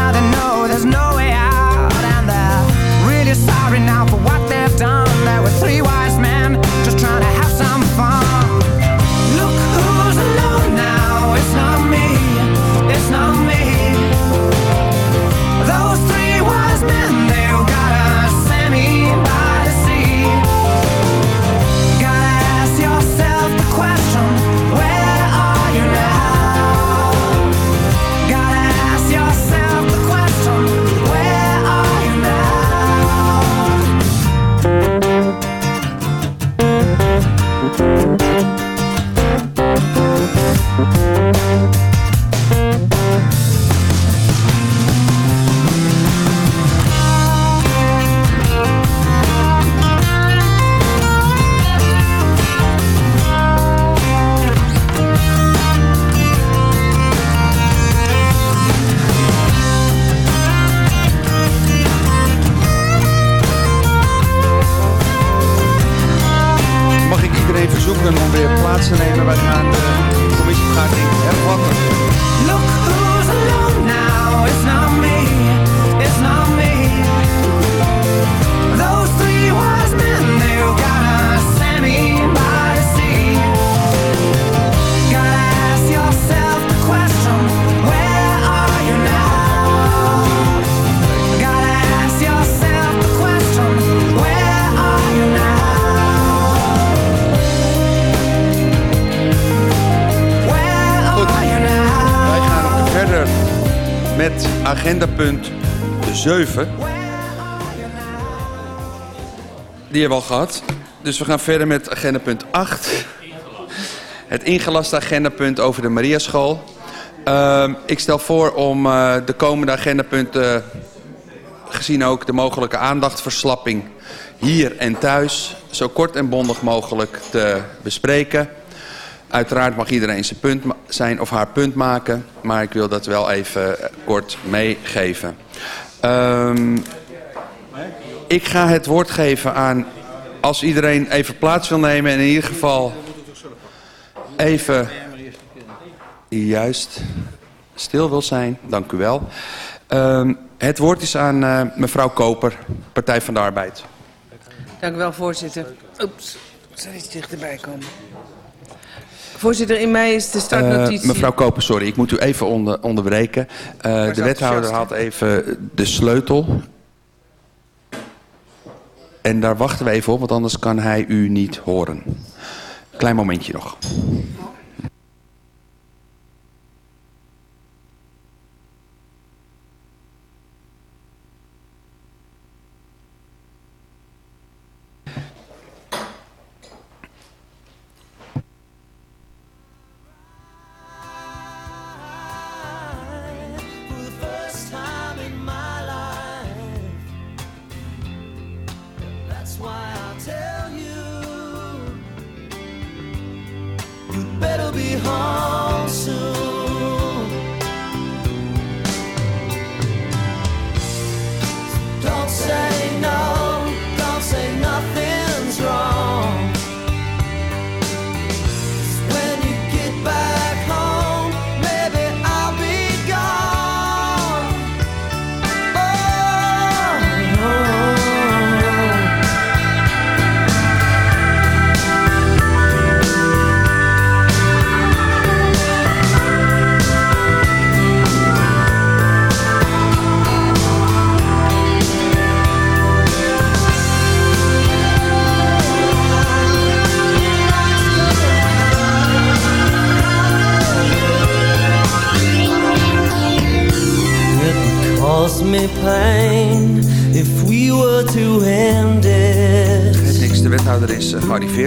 now they know there's no way out. And they're really sorry now for what Die hebben we al gehad. Dus we gaan verder met agendapunt 8. Het ingelaste agendapunt over de Mariaschool. Ehm ik stel voor om eh, de komende agendapunten, gezien ook de mogelijke aandachtverslapping hier en thuis, zo kort en bondig mogelijk te bespreken. Uiteraard mag iedereen zijn, punt, zijn of haar punt maken, maar ik wil dat wel even eh, kort meegeven. Ehm, ik ga het woord geven aan, als iedereen even plaats wil nemen en in ieder geval even juist stil wil zijn, dank u wel. Ehm, het woord is aan eh, mevrouw Koper, Partij van de Arbeid. Dank u wel, voorzitter. Oeps, ik zal iets dichterbij komen. Voorzitter, in mei is de startnotitie... Eh, mevrouw Koper, sorry, ik moet u even onder, onderbreken. Eh, de wethouder had even de sleutel. En daar wachten we even op, want anders kan hij u niet horen. Klein momentje nog.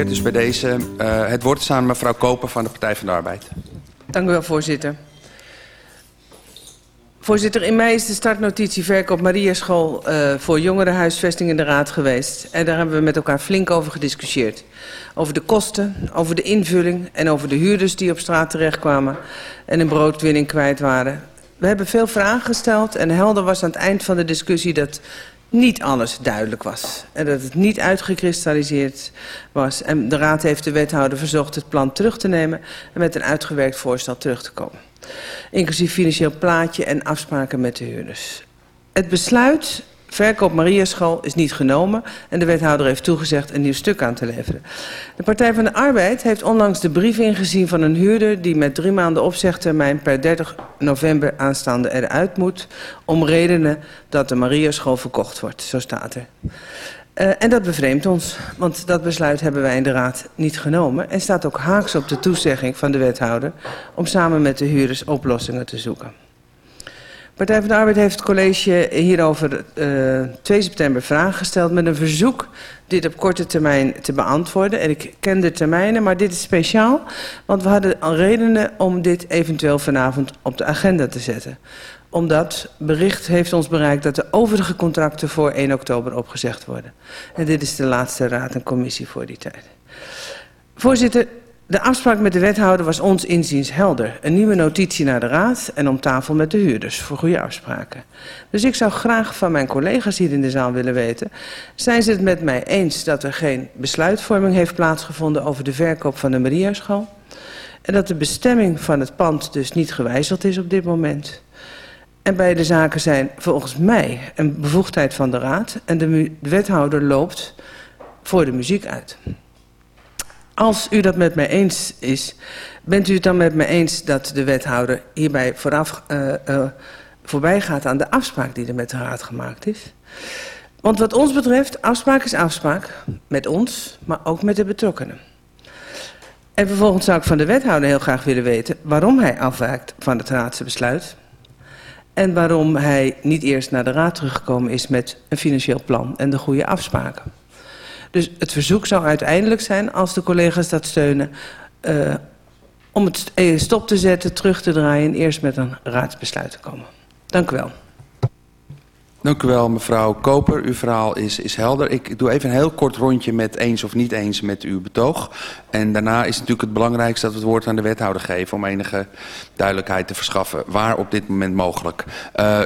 Dus bij deze eh, het woord is aan mevrouw Koper van de Partij van de Arbeid. Dank u wel, voorzitter. Voorzitter, in mei is de startnotitie verkoop Mariaschool eh voor jongerenhuisvesting in de Raad geweest. En daar hebben we met elkaar flink over gediscussieerd. Over de kosten, over de invulling en over de huurders die op straat terechtkwamen en een broodwinning kwijt waren. We hebben veel vragen gesteld en helder was aan het eind van de discussie dat niet alles duidelijk was. En dat het niet uitgekristalliseerd was. En de Raad heeft de wethouder verzocht het plan terug te nemen en met een uitgewerkt voorstel terug te komen. Inclusief financieel plaatje en afspraken met de huurders. Het besluit verkoop Mariaschool is niet genomen en de wethouder heeft toegezegd een nieuw stuk aan te leveren. De Partij van de Arbeid heeft onlangs de brief ingezien van een huurder die met drie maanden opzegtermijn per 30 november aanstaande eruit moet, om redenen dat de Mariaschool verkocht wordt, zo staat er. Uh, en dat bevreemdt ons, want dat besluit hebben wij in de Raad niet genomen en staat ook haaks op de toezegging van de wethouder om samen met de huurders oplossingen te zoeken. Partij van de Arbeid heeft het college hierover uh, 2 september vragen gesteld met een verzoek dit op korte termijn te beantwoorden. En ik ken de termijnen, maar dit is speciaal, want we hadden al redenen om dit eventueel vanavond op de agenda te zetten. Omdat bericht heeft ons bereikt dat de overige contracten voor 1 oktober opgezegd worden. En dit is de laatste raad en commissie voor die tijd. Voorzitter, De afspraak met de wethouder was ons inziens helder. Een nieuwe notitie naar de raad en om tafel met de huurders voor goede afspraken. Dus ik zou graag van mijn collega's hier in de zaal willen weten... zijn ze het met mij eens dat er geen besluitvorming heeft plaatsgevonden... over de verkoop van de Mariaschool? En dat de bestemming van het pand dus niet gewijzigd is op dit moment? En beide zaken zijn volgens mij een bevoegdheid van de raad... en de, wethouder loopt voor de muziek uit. Als u dat met mij eens is, bent u het dan met mij eens dat de wethouder hierbij vooraf, uh, uh, voorbij gaat aan de afspraak die er met de raad gemaakt is? Want wat ons betreft, afspraak is afspraak met ons, maar ook met de betrokkenen. En vervolgens zou ik van de wethouder heel graag willen weten waarom hij afwijkt van het raadse besluit. En waarom hij niet eerst naar de raad teruggekomen is met een financieel plan en de goede afspraken. Dus het verzoek zou uiteindelijk zijn, als de collega's dat steunen... Uh, om het stop te zetten, terug te draaien... en eerst met een raadsbesluit te komen. Dank u wel. Dank u wel, mevrouw Koper. Uw verhaal is, is helder. Ik doe even een heel kort rondje met eens of niet eens met uw betoog. En daarna is natuurlijk het belangrijkste dat we het woord aan de wethouder geven... om enige duidelijkheid te verschaffen. Waar op dit moment mogelijk. Uh,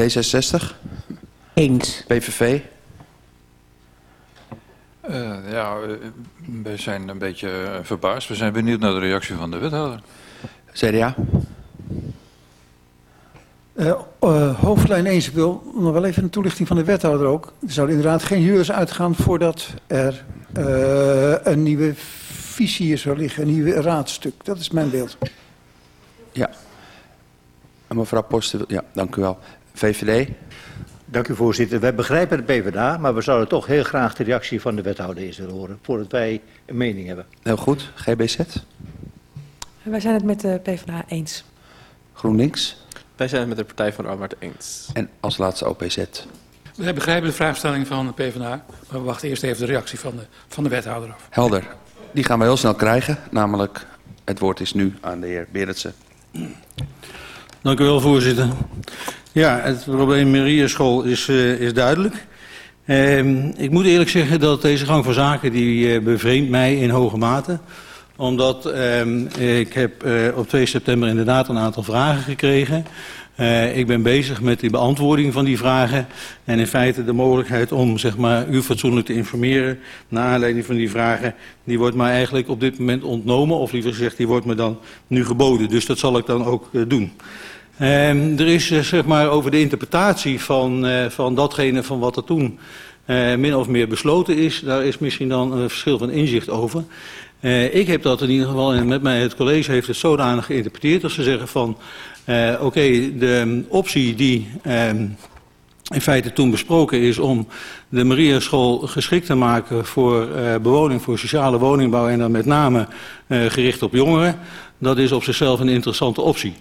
D66? Eens. PVV? Uh, ja, we zijn een beetje verbaasd. We zijn benieuwd naar de reactie van de wethouder. CDA? Uh, uh, hoofdlijn 1, ik wil nog wel even een toelichting van de wethouder ook. Er zouden inderdaad geen huurders uitgaan voordat er uh, een nieuwe visie hier zou liggen, een nieuw raadstuk. Dat is mijn beeld. Ja. En mevrouw Posten, ja, dank u wel. VVD? Dank u voorzitter. Wij begrijpen de PvdA, maar we zouden toch heel graag de reactie van de wethouder eens willen horen, voordat wij een mening hebben. Heel goed. GBZ? Wij zijn het met de PvdA eens. GroenLinks? Wij zijn het met de Partij van de Arbeid eens. En als laatste OPZ? Wij begrijpen de vraagstelling van de PvdA, maar we wachten eerst even de reactie van de, van de wethouder af. Helder. Die gaan we heel snel krijgen, namelijk het woord is nu aan de heer Berendsen. Dank u wel, voorzitter. Ja, het probleem Mariaschool is, uh, is duidelijk. Uh, ik moet eerlijk zeggen dat deze gang van zaken die uh, bevreemdt mij in hoge mate. Omdat uh, ik heb uh, op 2 september inderdaad een aantal vragen gekregen. Ik ben bezig met de beantwoording van die vragen. En in feite de mogelijkheid om zeg maar, u fatsoenlijk te informeren. Naar aanleiding van die vragen. Die wordt mij eigenlijk op dit moment ontnomen. Of liever gezegd, die wordt me dan nu geboden. Dus dat zal ik dan ook doen. Uh, er is uh, zeg maar over de interpretatie van, uh, van datgene van wat er toen uh, min of meer besloten is. Daar is misschien dan een verschil van inzicht over. Uh, ik heb dat in ieder geval, en met mij het college heeft het zodanig geïnterpreteerd... dat ze zeggen van, oké, de optie die uh, in feite toen besproken is... om de Mariaschool geschikt te maken voor bewoning, voor sociale woningbouw... en dan met name gericht op jongeren, dat is op zichzelf een interessante optie.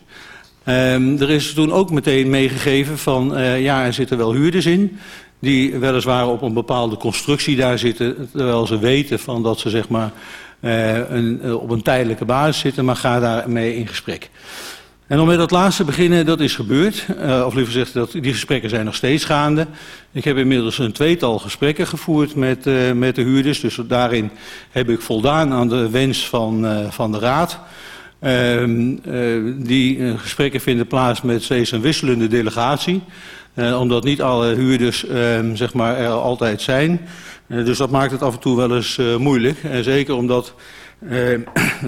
Um, er is toen ook meteen meegegeven van, uh, ja, er zitten wel huurders in... die weliswaar op een bepaalde constructie daar zitten... terwijl ze weten van dat ze zeg maar, uh, een, uh, op een tijdelijke basis zitten... maar ga daarmee in gesprek. En om met dat laatste beginnen, dat is gebeurd. Uh, of liever gezegd, die gesprekken zijn nog steeds gaande. Ik heb inmiddels een tweetal gesprekken gevoerd met, met de huurders. Dus daarin heb ik voldaan aan de wens van, van de raad... Uh, uh, die uh, gesprekken vinden plaats met steeds een wisselende delegatie. Uh, omdat niet alle huurders uh, zeg maar, er altijd zijn. Dus dat maakt het af en toe wel eens moeilijk. En zeker omdat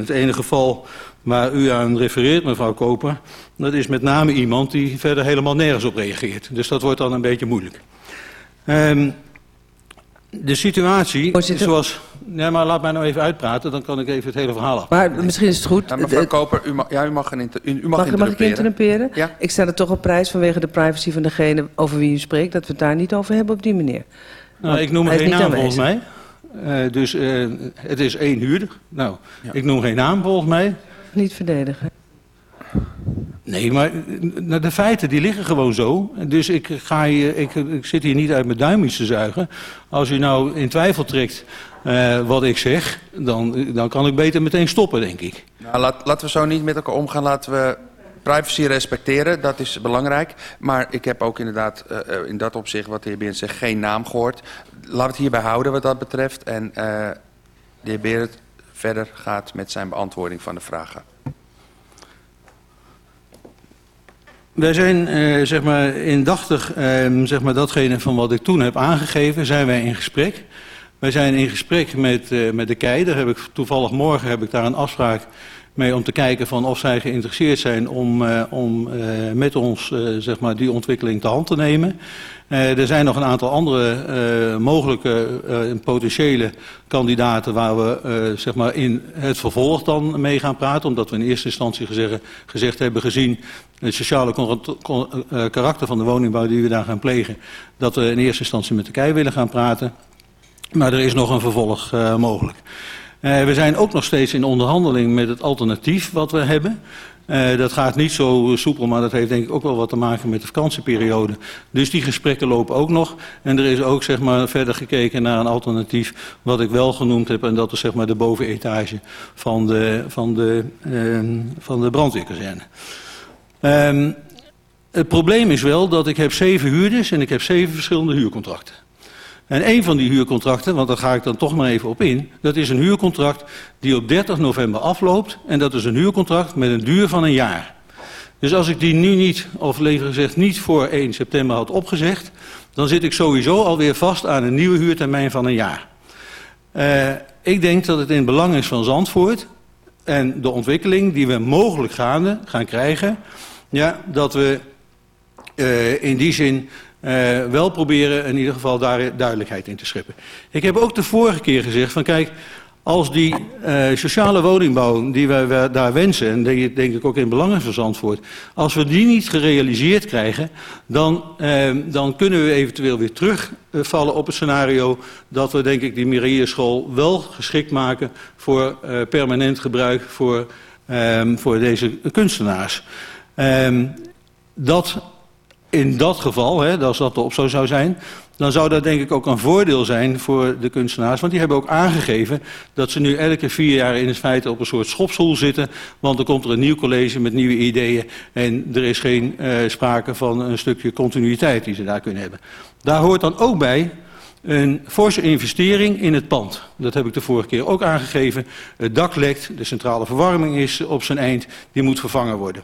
het ene geval waar u aan refereert, mevrouw Koper... dat is met name iemand die verder helemaal nergens op reageert. Dus dat wordt dan een beetje moeilijk. Um, de situatie, Voorzitter. zoals... Nee, maar laat mij nou even uitpraten, dan kan ik even het hele verhaal af. Maar misschien is het goed. Ja, mevrouw Koper, u mag, ja, u mag, een inter, u, u mag, mag, mag ik interrumperen? Ja. Ik sta er toch op prijs vanwege de privacy van degene over wie u spreekt... dat we het daar niet over hebben op die manier. Nou, ik noem geen naam volgens mij. Uh, dus uh, het is één huurder. Nou, ja. ik noem geen naam volgens mij. Niet verdedigen. Nee, maar de feiten die liggen gewoon zo. Dus ik, ga hier, ik, ik zit hier niet uit mijn duimpjes te zuigen. Als u nou in twijfel trekt uh, wat ik zeg, dan, dan kan ik beter meteen stoppen, denk ik. Nou, laat, laten we zo niet met elkaar omgaan. Laten we privacy respecteren, dat is belangrijk. Maar ik heb ook inderdaad uh, in dat opzicht, wat de heer Berend zegt, geen naam gehoord. Laat het hierbij houden wat dat betreft. En de heer Berend, verder gaat met zijn beantwoording van de vragen. Wij zijn eh, zeg maar indachtig eh, zeg maar datgene van wat ik toen heb aangegeven, zijn wij in gesprek. Wij zijn in gesprek met, eh, met de KEI. Heb ik toevallig morgen heb ik daar een afspraak mee om te kijken van of zij geïnteresseerd zijn om, eh, om eh, met ons eh, zeg maar die ontwikkeling te hand te nemen. Er zijn nog een aantal andere mogelijke en potentiële kandidaten waar we zeg maar in het vervolg dan mee gaan praten. Omdat we in eerste instantie gezegd, hebben gezien het sociale karakter van de woningbouw die we daar gaan plegen. Dat we in eerste instantie met de KEI willen gaan praten. Maar er is nog een vervolg mogelijk. Eh, we zijn ook nog steeds in onderhandeling met het alternatief wat we hebben. Eh, dat gaat niet zo soepel, maar dat heeft denk ik ook wel wat te maken met de vakantieperiode. Dus die gesprekken lopen ook nog. En er is ook zeg maar, verder gekeken naar een alternatief wat ik wel genoemd heb. En dat is zeg maar, de bovenetage van de, van de, ehm, van de brandweerkazerne. Ehm, het probleem is wel dat ik heb zeven huurders en ik heb zeven verschillende huurcontracten. En een van die huurcontracten, want daar ga ik dan toch maar even op in, dat is een huurcontract die op 30 november afloopt. En dat is een huurcontract met een duur van een jaar. Dus als ik die nu niet, of liever gezegd niet voor 1 september had opgezegd, dan zit ik sowieso alweer vast aan een nieuwe huurtermijn van een jaar. Eh, ik denk dat het in het belang is van Zandvoort en de ontwikkeling die we mogelijk gaande gaan krijgen, ja, dat we eh, in die zin eh, wel proberen in ieder geval daar duidelijkheid in te scheppen. Ik heb ook de vorige keer gezegd van kijk, als die eh, sociale woningbouw die wij, daar wensen, en die denk ik ook in belang is van Zandvoort, als we die niet gerealiseerd krijgen, dan, eh, dan kunnen we eventueel weer terugvallen op het scenario dat we denk ik die Mireillerschool wel geschikt maken voor permanent gebruik voor, ehm, voor deze kunstenaars. Ehm, dat in dat geval, hè, als dat op zo zou zijn, dan zou dat denk ik ook een voordeel zijn voor de kunstenaars. Want die hebben ook aangegeven dat ze nu elke vier jaar in feite op een soort schopstoel zitten. Want dan komt er een nieuw college met nieuwe ideeën. En er is geen eh, sprake van een stukje continuïteit die ze daar kunnen hebben. Daar hoort dan ook bij een forse investering in het pand. Dat heb ik de vorige keer ook aangegeven. Het dak lekt, de centrale verwarming is op zijn eind, die moet vervangen worden.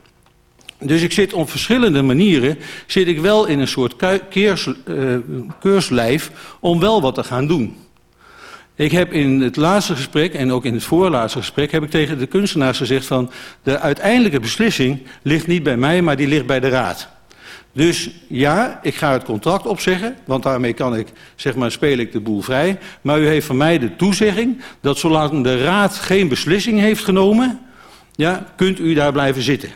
Dus ik zit op verschillende manieren, zit ik wel in een soort keers, eh, keurslijf om wel wat te gaan doen. Ik heb in het laatste gesprek en ook in het voorlaatste gesprek heb ik tegen de kunstenaars gezegd van de uiteindelijke beslissing ligt niet bij mij, maar die ligt bij de raad. Dus ja, ik ga het contract opzeggen, want daarmee kan ik, zeg maar, speel ik de boel vrij. Maar u heeft van mij de toezegging dat zolang de raad geen beslissing heeft genomen, ja, kunt u daar blijven zitten.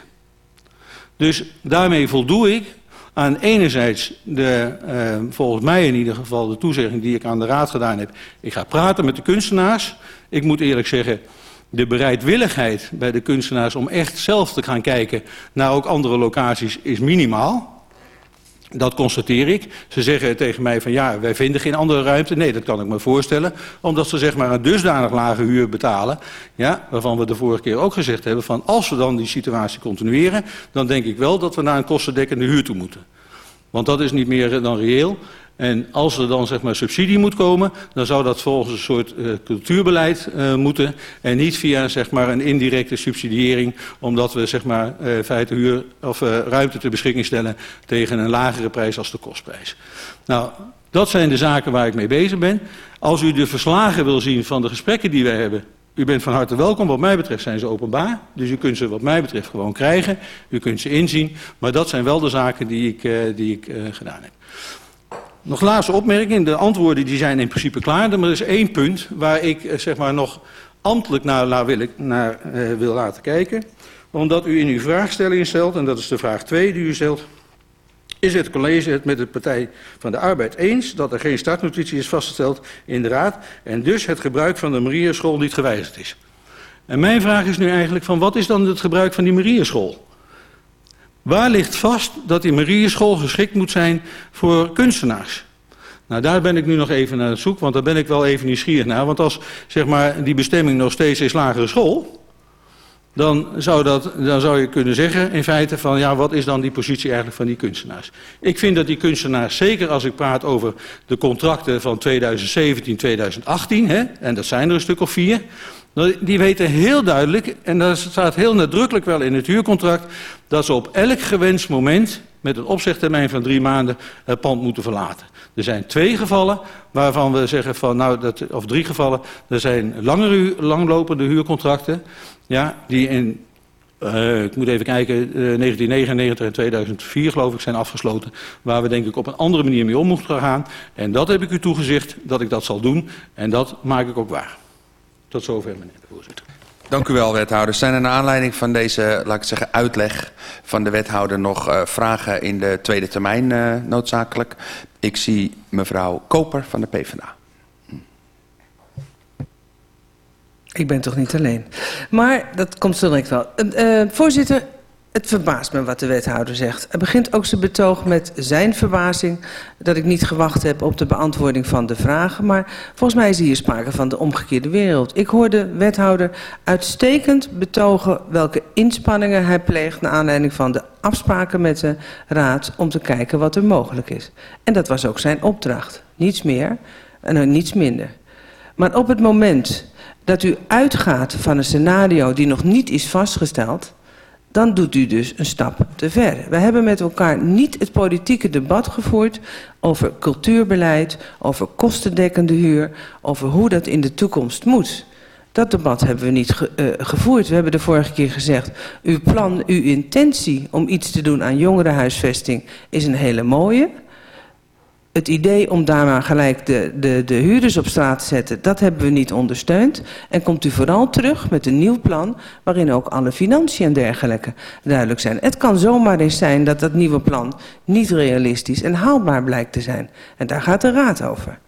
Dus daarmee voldoe ik aan enerzijds de, eh, volgens mij in ieder geval de toezegging die ik aan de raad gedaan heb. Ik ga praten met de kunstenaars. Ik moet eerlijk zeggen, de bereidwilligheid bij de kunstenaars om echt zelf te gaan kijken naar ook andere locaties is minimaal. Dat constateer ik. Ze zeggen tegen mij van ja, wij vinden geen andere ruimte. Nee, dat kan ik me voorstellen. Omdat ze zeg maar een dusdanig lage huur betalen. Ja, waarvan we de vorige keer ook gezegd hebben van als we dan die situatie continueren. Dan denk ik wel dat we naar een kostendekkende huur toe moeten. Want dat is niet meer dan reëel. En als er dan zeg maar subsidie moet komen, dan zou dat volgens een soort eh, cultuurbeleid eh, moeten. En niet via zeg maar een indirecte subsidiëring, omdat we zeg maar eh, feite huur of ruimte ter beschikking stellen tegen een lagere prijs als de kostprijs. Nou, dat zijn de zaken waar ik mee bezig ben. Als u de verslagen wil zien van de gesprekken die wij hebben, u bent van harte welkom. Wat mij betreft zijn ze openbaar. Dus u kunt ze wat mij betreft gewoon krijgen. U kunt ze inzien. Maar dat zijn wel de zaken die ik, die ik gedaan heb. Nog laatste opmerking. De antwoorden die zijn in principe klaar. Maar er is één punt waar ik eh, zeg maar nog ambtelijk naar, wil, naar eh, wil laten kijken. Omdat u in uw vraagstelling stelt, en dat is de vraag 2 die u stelt. Is het college het met de Partij van de Arbeid eens dat er geen startnotitie is vastgesteld in de Raad en dus het gebruik van de Marierschool niet gewijzigd is? En mijn vraag is nu eigenlijk van wat is dan het gebruik van die Marierschool? Waar ligt vast dat die Marierschool geschikt moet zijn voor kunstenaars? Nou, daar ben ik nu nog even naar zoek, want daar ben ik wel even nieuwsgierig naar. Want als zeg maar, die bestemming nog steeds is lagere school, dan zou, dat, dan zou je kunnen zeggen in feite van ja, wat is dan die positie eigenlijk van die kunstenaars? Ik vind dat die kunstenaars, zeker als ik praat over de contracten van 2017, 2018, hè, en dat zijn er een stuk of vier, die weten heel duidelijk, en dat staat heel nadrukkelijk wel in het huurcontract, dat ze op elk gewenst moment met een opzegtermijn van drie maanden het pand moeten verlaten. Er zijn twee gevallen waarvan we zeggen van, nou, dat, of drie gevallen, er zijn langere, langlopende huurcontracten, ja, die in, eh, ik moet even kijken, eh, 1999 en 2004 geloof ik zijn afgesloten, waar we denk ik op een andere manier mee om moeten gaan. En dat heb ik u toegezegd dat ik dat zal doen en dat maak ik ook waar. Tot zover, meneer de voorzitter. Dank u wel, wethouders. Zijn er naar aanleiding van deze, laat ik zeggen, uitleg van de wethouder nog eh, vragen in de tweede termijn eh, noodzakelijk? Ik zie mevrouw Koper van de PvdA. Ik ben toch niet alleen. Maar dat komt zo direct wel. Eh, voorzitter, het verbaast me wat de wethouder zegt. Hij begint ook zijn betoog met zijn verbazing... dat ik niet gewacht heb op de beantwoording van de vragen. Maar volgens mij is hier sprake van de omgekeerde wereld. Ik hoor de wethouder uitstekend betogen... welke inspanningen hij pleegt... naar aanleiding van de afspraken met de raad... om te kijken wat er mogelijk is. En dat was ook zijn opdracht. Niets meer en niets minder. Maar op het moment dat u uitgaat van een scenario die nog niet is vastgesteld, dan doet u dus een stap te ver. We hebben met elkaar niet het politieke debat gevoerd over cultuurbeleid, over kostendekkende huur, over hoe dat in de toekomst moet. Dat debat hebben we niet ge, uh, gevoerd. We hebben de vorige keer gezegd, uw plan, uw intentie om iets te doen aan jongerenhuisvesting is een hele mooie het idee om daar maar gelijk de, de, de huurders op straat te zetten, dat hebben we niet ondersteund. En komt u vooral terug met een nieuw plan waarin ook alle financiën en dergelijke duidelijk zijn. Het kan zomaar eens zijn dat dat nieuwe plan niet realistisch en haalbaar blijkt te zijn. En daar gaat de raad over.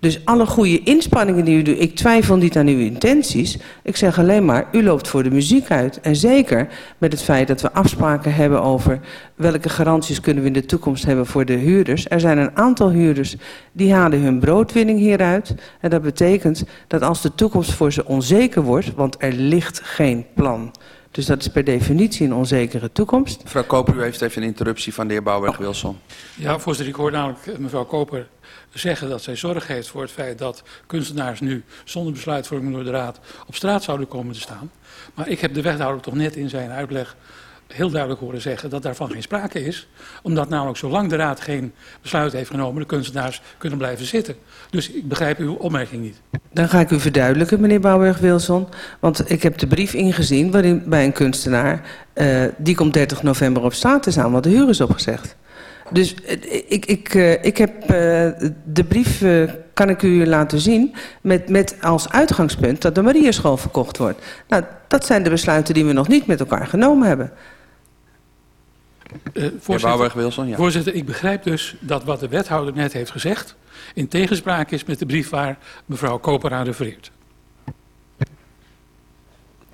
Dus alle goede inspanningen die u doet, ik twijfel niet aan uw intenties. Ik zeg alleen maar, u loopt voor de muziek uit. En zeker met het feit dat we afspraken hebben over welke garanties kunnen we in de toekomst hebben voor de huurders. Er zijn een aantal huurders die halen hun broodwinning hieruit. En dat betekent dat als de toekomst voor ze onzeker wordt, want er ligt geen plan. Dus dat is per definitie een onzekere toekomst. Mevrouw Koper, u heeft even een interruptie van de heer Bouwberg-Wilson. Ja, voorzitter, ik hoor namelijk eh, mevrouw Koper zeggen dat zij zorg heeft voor het feit dat kunstenaars nu zonder besluitvorming door de raad op straat zouden komen te staan. Maar ik heb de wethouder toch net in zijn uitleg heel duidelijk horen zeggen dat daarvan geen sprake is. Omdat namelijk zolang de raad geen besluit heeft genomen, de kunstenaars kunnen blijven zitten. Dus ik begrijp uw opmerking niet. Dan ga ik u verduidelijken, meneer Bouwberg-Wilson. Want ik heb de brief ingezien waarin bij een kunstenaar... Uh, die komt 30 november op straat te staan, want de huur is opgezegd. Dus ik, ik, uh, ik heb uh, de brief, kan ik u laten zien, met, met als uitgangspunt dat de Mariaschool verkocht wordt. Nou, dat zijn de besluiten die we nog niet met elkaar genomen hebben. Uh, voorzitter, Wilson, ja. voorzitter, ik begrijp dus dat wat de wethouder net heeft gezegd... in tegenspraak is met de brief waar mevrouw Koper aan refereert.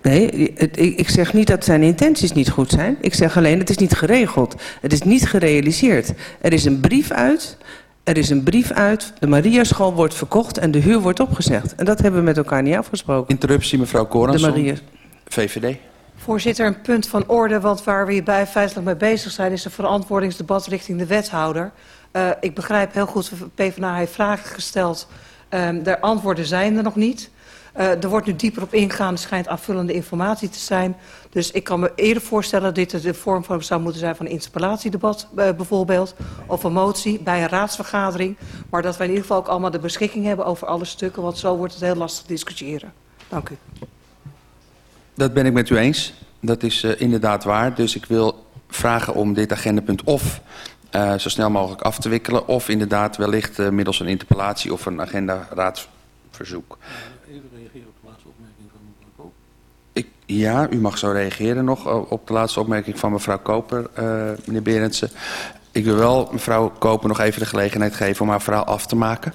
Nee, het, ik, ik zeg niet dat zijn intenties niet goed zijn. Ik zeg alleen, het is niet geregeld. Het is niet gerealiseerd. Er is een brief uit... Er is een brief uit, de Mariaschool wordt verkocht en de huur wordt opgezegd. En dat hebben we met elkaar niet afgesproken. Interruptie, mevrouw Koransson. De Maria... VVD. Voorzitter, een punt van orde, want waar we hierbij feitelijk mee bezig zijn... is een verantwoordingsdebat richting de wethouder. Uh, ik begrijp heel goed, PvdA heeft vragen gesteld. Uh, de antwoorden zijn er nog niet. Uh, er wordt nu dieper op ingegaan, schijnt aanvullende informatie te zijn. Dus ik kan me eerder voorstellen dat dit de vorm van zou moeten zijn van een interpellatiedebat uh, bijvoorbeeld. Of een motie bij een raadsvergadering. Maar dat wij in ieder geval ook allemaal de beschikking hebben over alle stukken. Want zo wordt het heel lastig discussiëren. Dank u. Dat ben ik met u eens. Dat is uh, inderdaad waar. Dus ik wil vragen om dit agendapunt of uh, zo snel mogelijk af te wikkelen... of inderdaad wellicht uh, middels een interpellatie of een agenda-raadsverzoek. Even reageren op de laatste opmerking van mevrouw Koper. Ik, ja, u mag zo reageren nog op de laatste opmerking van mevrouw Koper, meneer Berendsen. Ik wil wel mevrouw Koper nog even de gelegenheid geven om haar verhaal af te maken.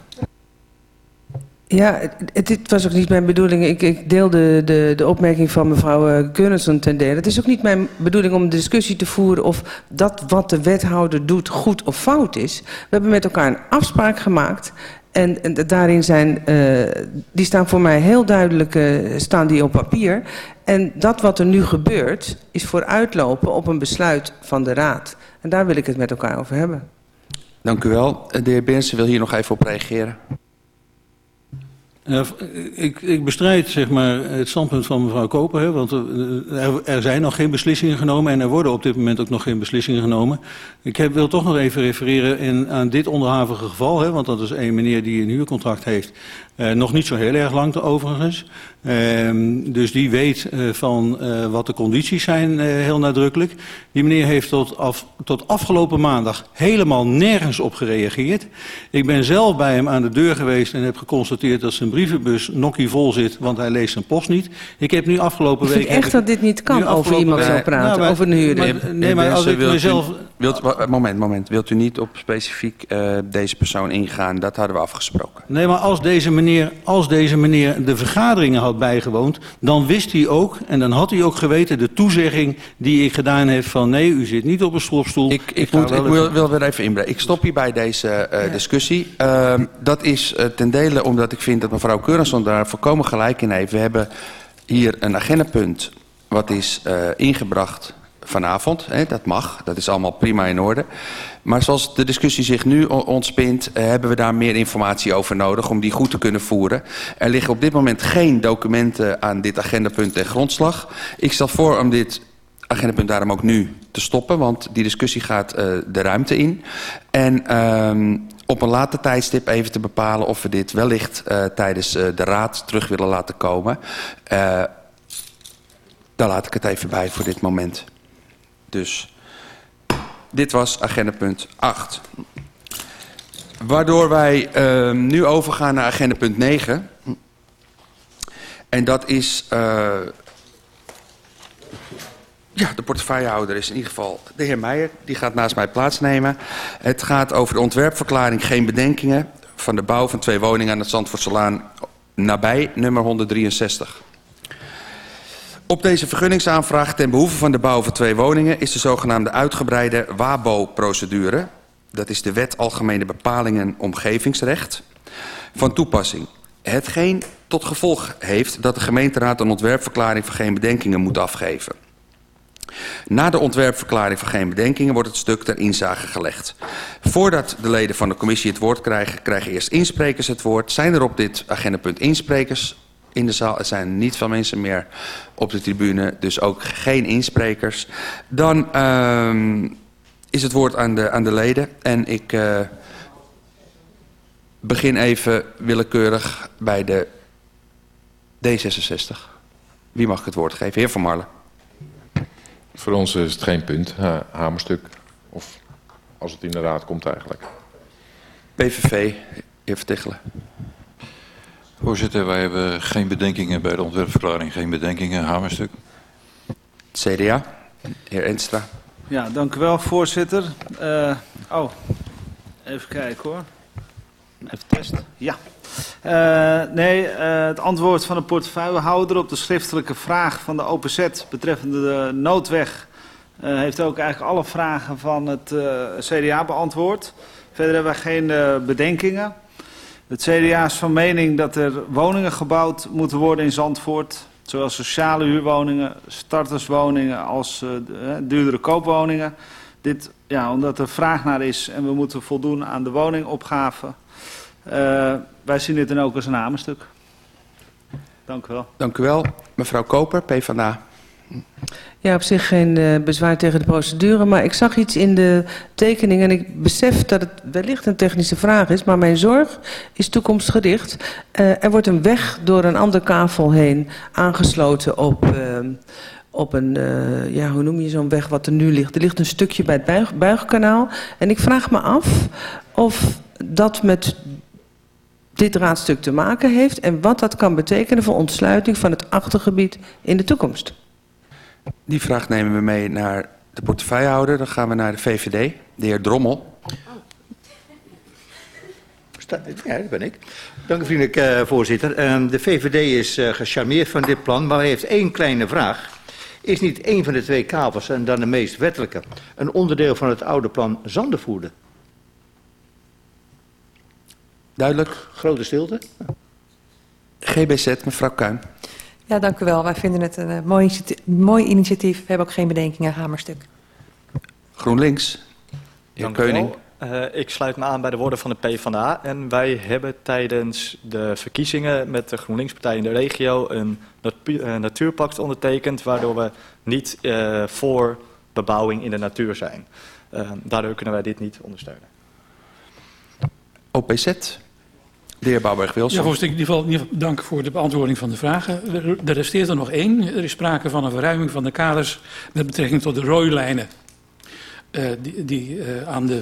Ja, het, het was ook niet mijn bedoeling. Ik, ik deel de, de, de opmerking van mevrouw Geurensen ten dele. Het is ook niet mijn bedoeling om een discussie te voeren of dat wat de wethouder doet goed of fout is. We hebben met elkaar een afspraak gemaakt En, en daarin zijn, eh, die staan voor mij heel duidelijk eh, staan die op papier. En dat wat er nu gebeurt, is vooruitlopen op een besluit van de Raad. En daar wil ik het met elkaar over hebben. Dank u wel. Eh, De heer Bensen wil hier nog even op reageren. Eh, ik, ik bestrijd zeg maar, het standpunt van mevrouw Koper, want eh, er, er zijn nog geen beslissingen genomen en er worden op dit moment ook nog geen beslissingen genomen. Ik heb, wil toch nog even refereren in, aan dit onderhavige geval, hè, want dat is een meneer die een huurcontract heeft, eh, nog niet zo heel erg lang overigens. Ehm, dus die weet eh, van eh, wat de condities zijn eh, heel nadrukkelijk. Die meneer heeft tot, af, tot afgelopen maandag helemaal nergens op gereageerd. Ik ben zelf bij hem aan de deur geweest en heb geconstateerd dat zijn brievenbus nokkie vol zit, want hij leest zijn post niet. Ik heb nu afgelopen Ik week... vind echt dat dit niet kan over iemand zo praten, over een huurder. Maar, nee, maar als ik wilt mezelf... U, wilt, moment, moment. Wilt u niet op specifiek eh, deze persoon ingaan? Dat hadden we afgesproken. Nee, maar als deze, meneer, als deze meneer de vergaderingen had bijgewoond, dan wist hij ook, en dan had hij ook geweten, de toezegging die ik gedaan heb van nee, u zit niet op een stropstoel. Ik, ik, moet, ik wil, wil weer even inbreken. Ik stop hier bij deze eh, discussie. Ehm, dat is eh, ten dele omdat ik vind dat mevrouw Keurenson daar volkomen gelijk in heeft. We hebben hier een agendapunt wat is eh, ingebracht vanavond. Hè, dat mag, dat is allemaal prima in orde. Maar zoals de discussie zich nu ontspint, eh, hebben we daar meer informatie over nodig om die goed te kunnen voeren. Er liggen op dit moment geen documenten aan dit agendapunt ten grondslag. Ik stel voor om dit agendapunt daarom ook nu te stoppen, want die discussie gaat eh, de ruimte in. En ehm, op een later tijdstip even te bepalen of we dit wellicht eh, tijdens de raad terug willen laten komen. Daar laat ik het even bij voor dit moment. Dus dit was agendapunt 8. Waardoor wij ehm, nu overgaan naar agendapunt 9. En dat is... eh, ja, de portefeuillehouder is in ieder geval de heer Meijer. Die gaat naast mij plaatsnemen. Het gaat over de ontwerpverklaring Geen Bedenkingen... van de bouw van twee woningen aan het Zandvoortselaan nabij nummer 163. Op deze vergunningsaanvraag ten behoeve van de bouw van twee woningen... is de zogenaamde uitgebreide WABO-procedure... dat is de Wet Algemene Bepalingen Omgevingsrecht... van toepassing. Hetgeen tot gevolg heeft dat de gemeenteraad een ontwerpverklaring van geen bedenkingen moet afgeven. Na de ontwerpverklaring van geen bedenkingen wordt het stuk ter inzage gelegd. Voordat de leden van de commissie het woord krijgen, krijgen eerst insprekers het woord. Zijn er op dit agendapunt insprekers in de zaal? Er zijn niet veel mensen meer op de tribune, dus ook geen insprekers. Dan ehm, is het woord aan de, aan de leden en ik eh, begin even willekeurig bij de D66. Wie mag ik het woord geven? Heer Van Marlen. Voor ons is het geen punt, ha- hamerstuk. Of als het inderdaad komt eigenlijk. PVV, heer Vertichelen. Voorzitter, wij hebben geen bedenkingen bij de ontwerpverklaring. Geen bedenkingen, hamerstuk. CDA, heer Enstra. Ja, dank u wel, voorzitter. Eh, oh, even kijken hoor. Even testen. Ja. Eh, nee, eh, het antwoord van de portefeuillehouder op de schriftelijke vraag van de OPZ betreffende de noodweg eh, heeft ook eigenlijk alle vragen van het eh, CDA beantwoord. Verder hebben wij geen eh, bedenkingen. Het CDA is van mening dat er woningen gebouwd moeten worden in Zandvoort. Zowel sociale huurwoningen, starterswoningen als eh, duurdere koopwoningen. Dit ja, omdat er vraag naar is en we moeten voldoen aan de woningopgave. Eh, wij zien dit dan ook als een hamerstuk. Dank u wel. Dank u wel. Mevrouw Koper, PvdA. Ja, op zich geen eh, bezwaar tegen de procedure, maar ik zag iets in de tekening en ik besef dat het wellicht een technische vraag is, maar mijn zorg is toekomstgericht. Eh, er wordt een weg door een ander kavel heen aangesloten op, eh, op een, ja, hoe noem je zo'n weg wat er nu ligt? Er ligt een stukje bij het buig, buigkanaal en ik vraag me af of dat met dit raadstuk te maken heeft en wat dat kan betekenen voor ontsluiting van het achtergebied in de toekomst. Die vraag nemen we mee naar de portefeuillehouder. Dan gaan we naar de VVD, de heer Drommel. Ja, dat ben ik. Dank u vriendelijk, eh, voorzitter. Ehm, de VVD is eh, gecharmeerd van dit plan, maar hij heeft één kleine vraag. Is niet één van de twee kavels, en dan de meest wettelijke, een onderdeel van het oude plan Zandervoerder? Duidelijk. Grote stilte. GBZ, mevrouw Kuin. Ja, dank u wel. Wij vinden het een eh, mooi, initiatief, mooi initiatief. We hebben ook geen bedenkingen, hamerstuk. GroenLinks. Heer Dank u Keuning. wel. Eh, ik sluit me aan bij de woorden van de PvdA. En wij hebben tijdens de verkiezingen met de GroenLinks-partij in de regio een natu- eh, natuurpact ondertekend, waardoor we niet eh, voor bebouwing in de natuur zijn. Daardoor kunnen wij dit niet ondersteunen. OPZ. De heer Bouwberg-Wilson. Ja, voorzitter, in ieder geval, dank voor de beantwoording van de vragen. Er, er resteert er nog één. Er is sprake van een verruiming van de kaders met betrekking tot de rooilijnen. eh, die die eh, aan de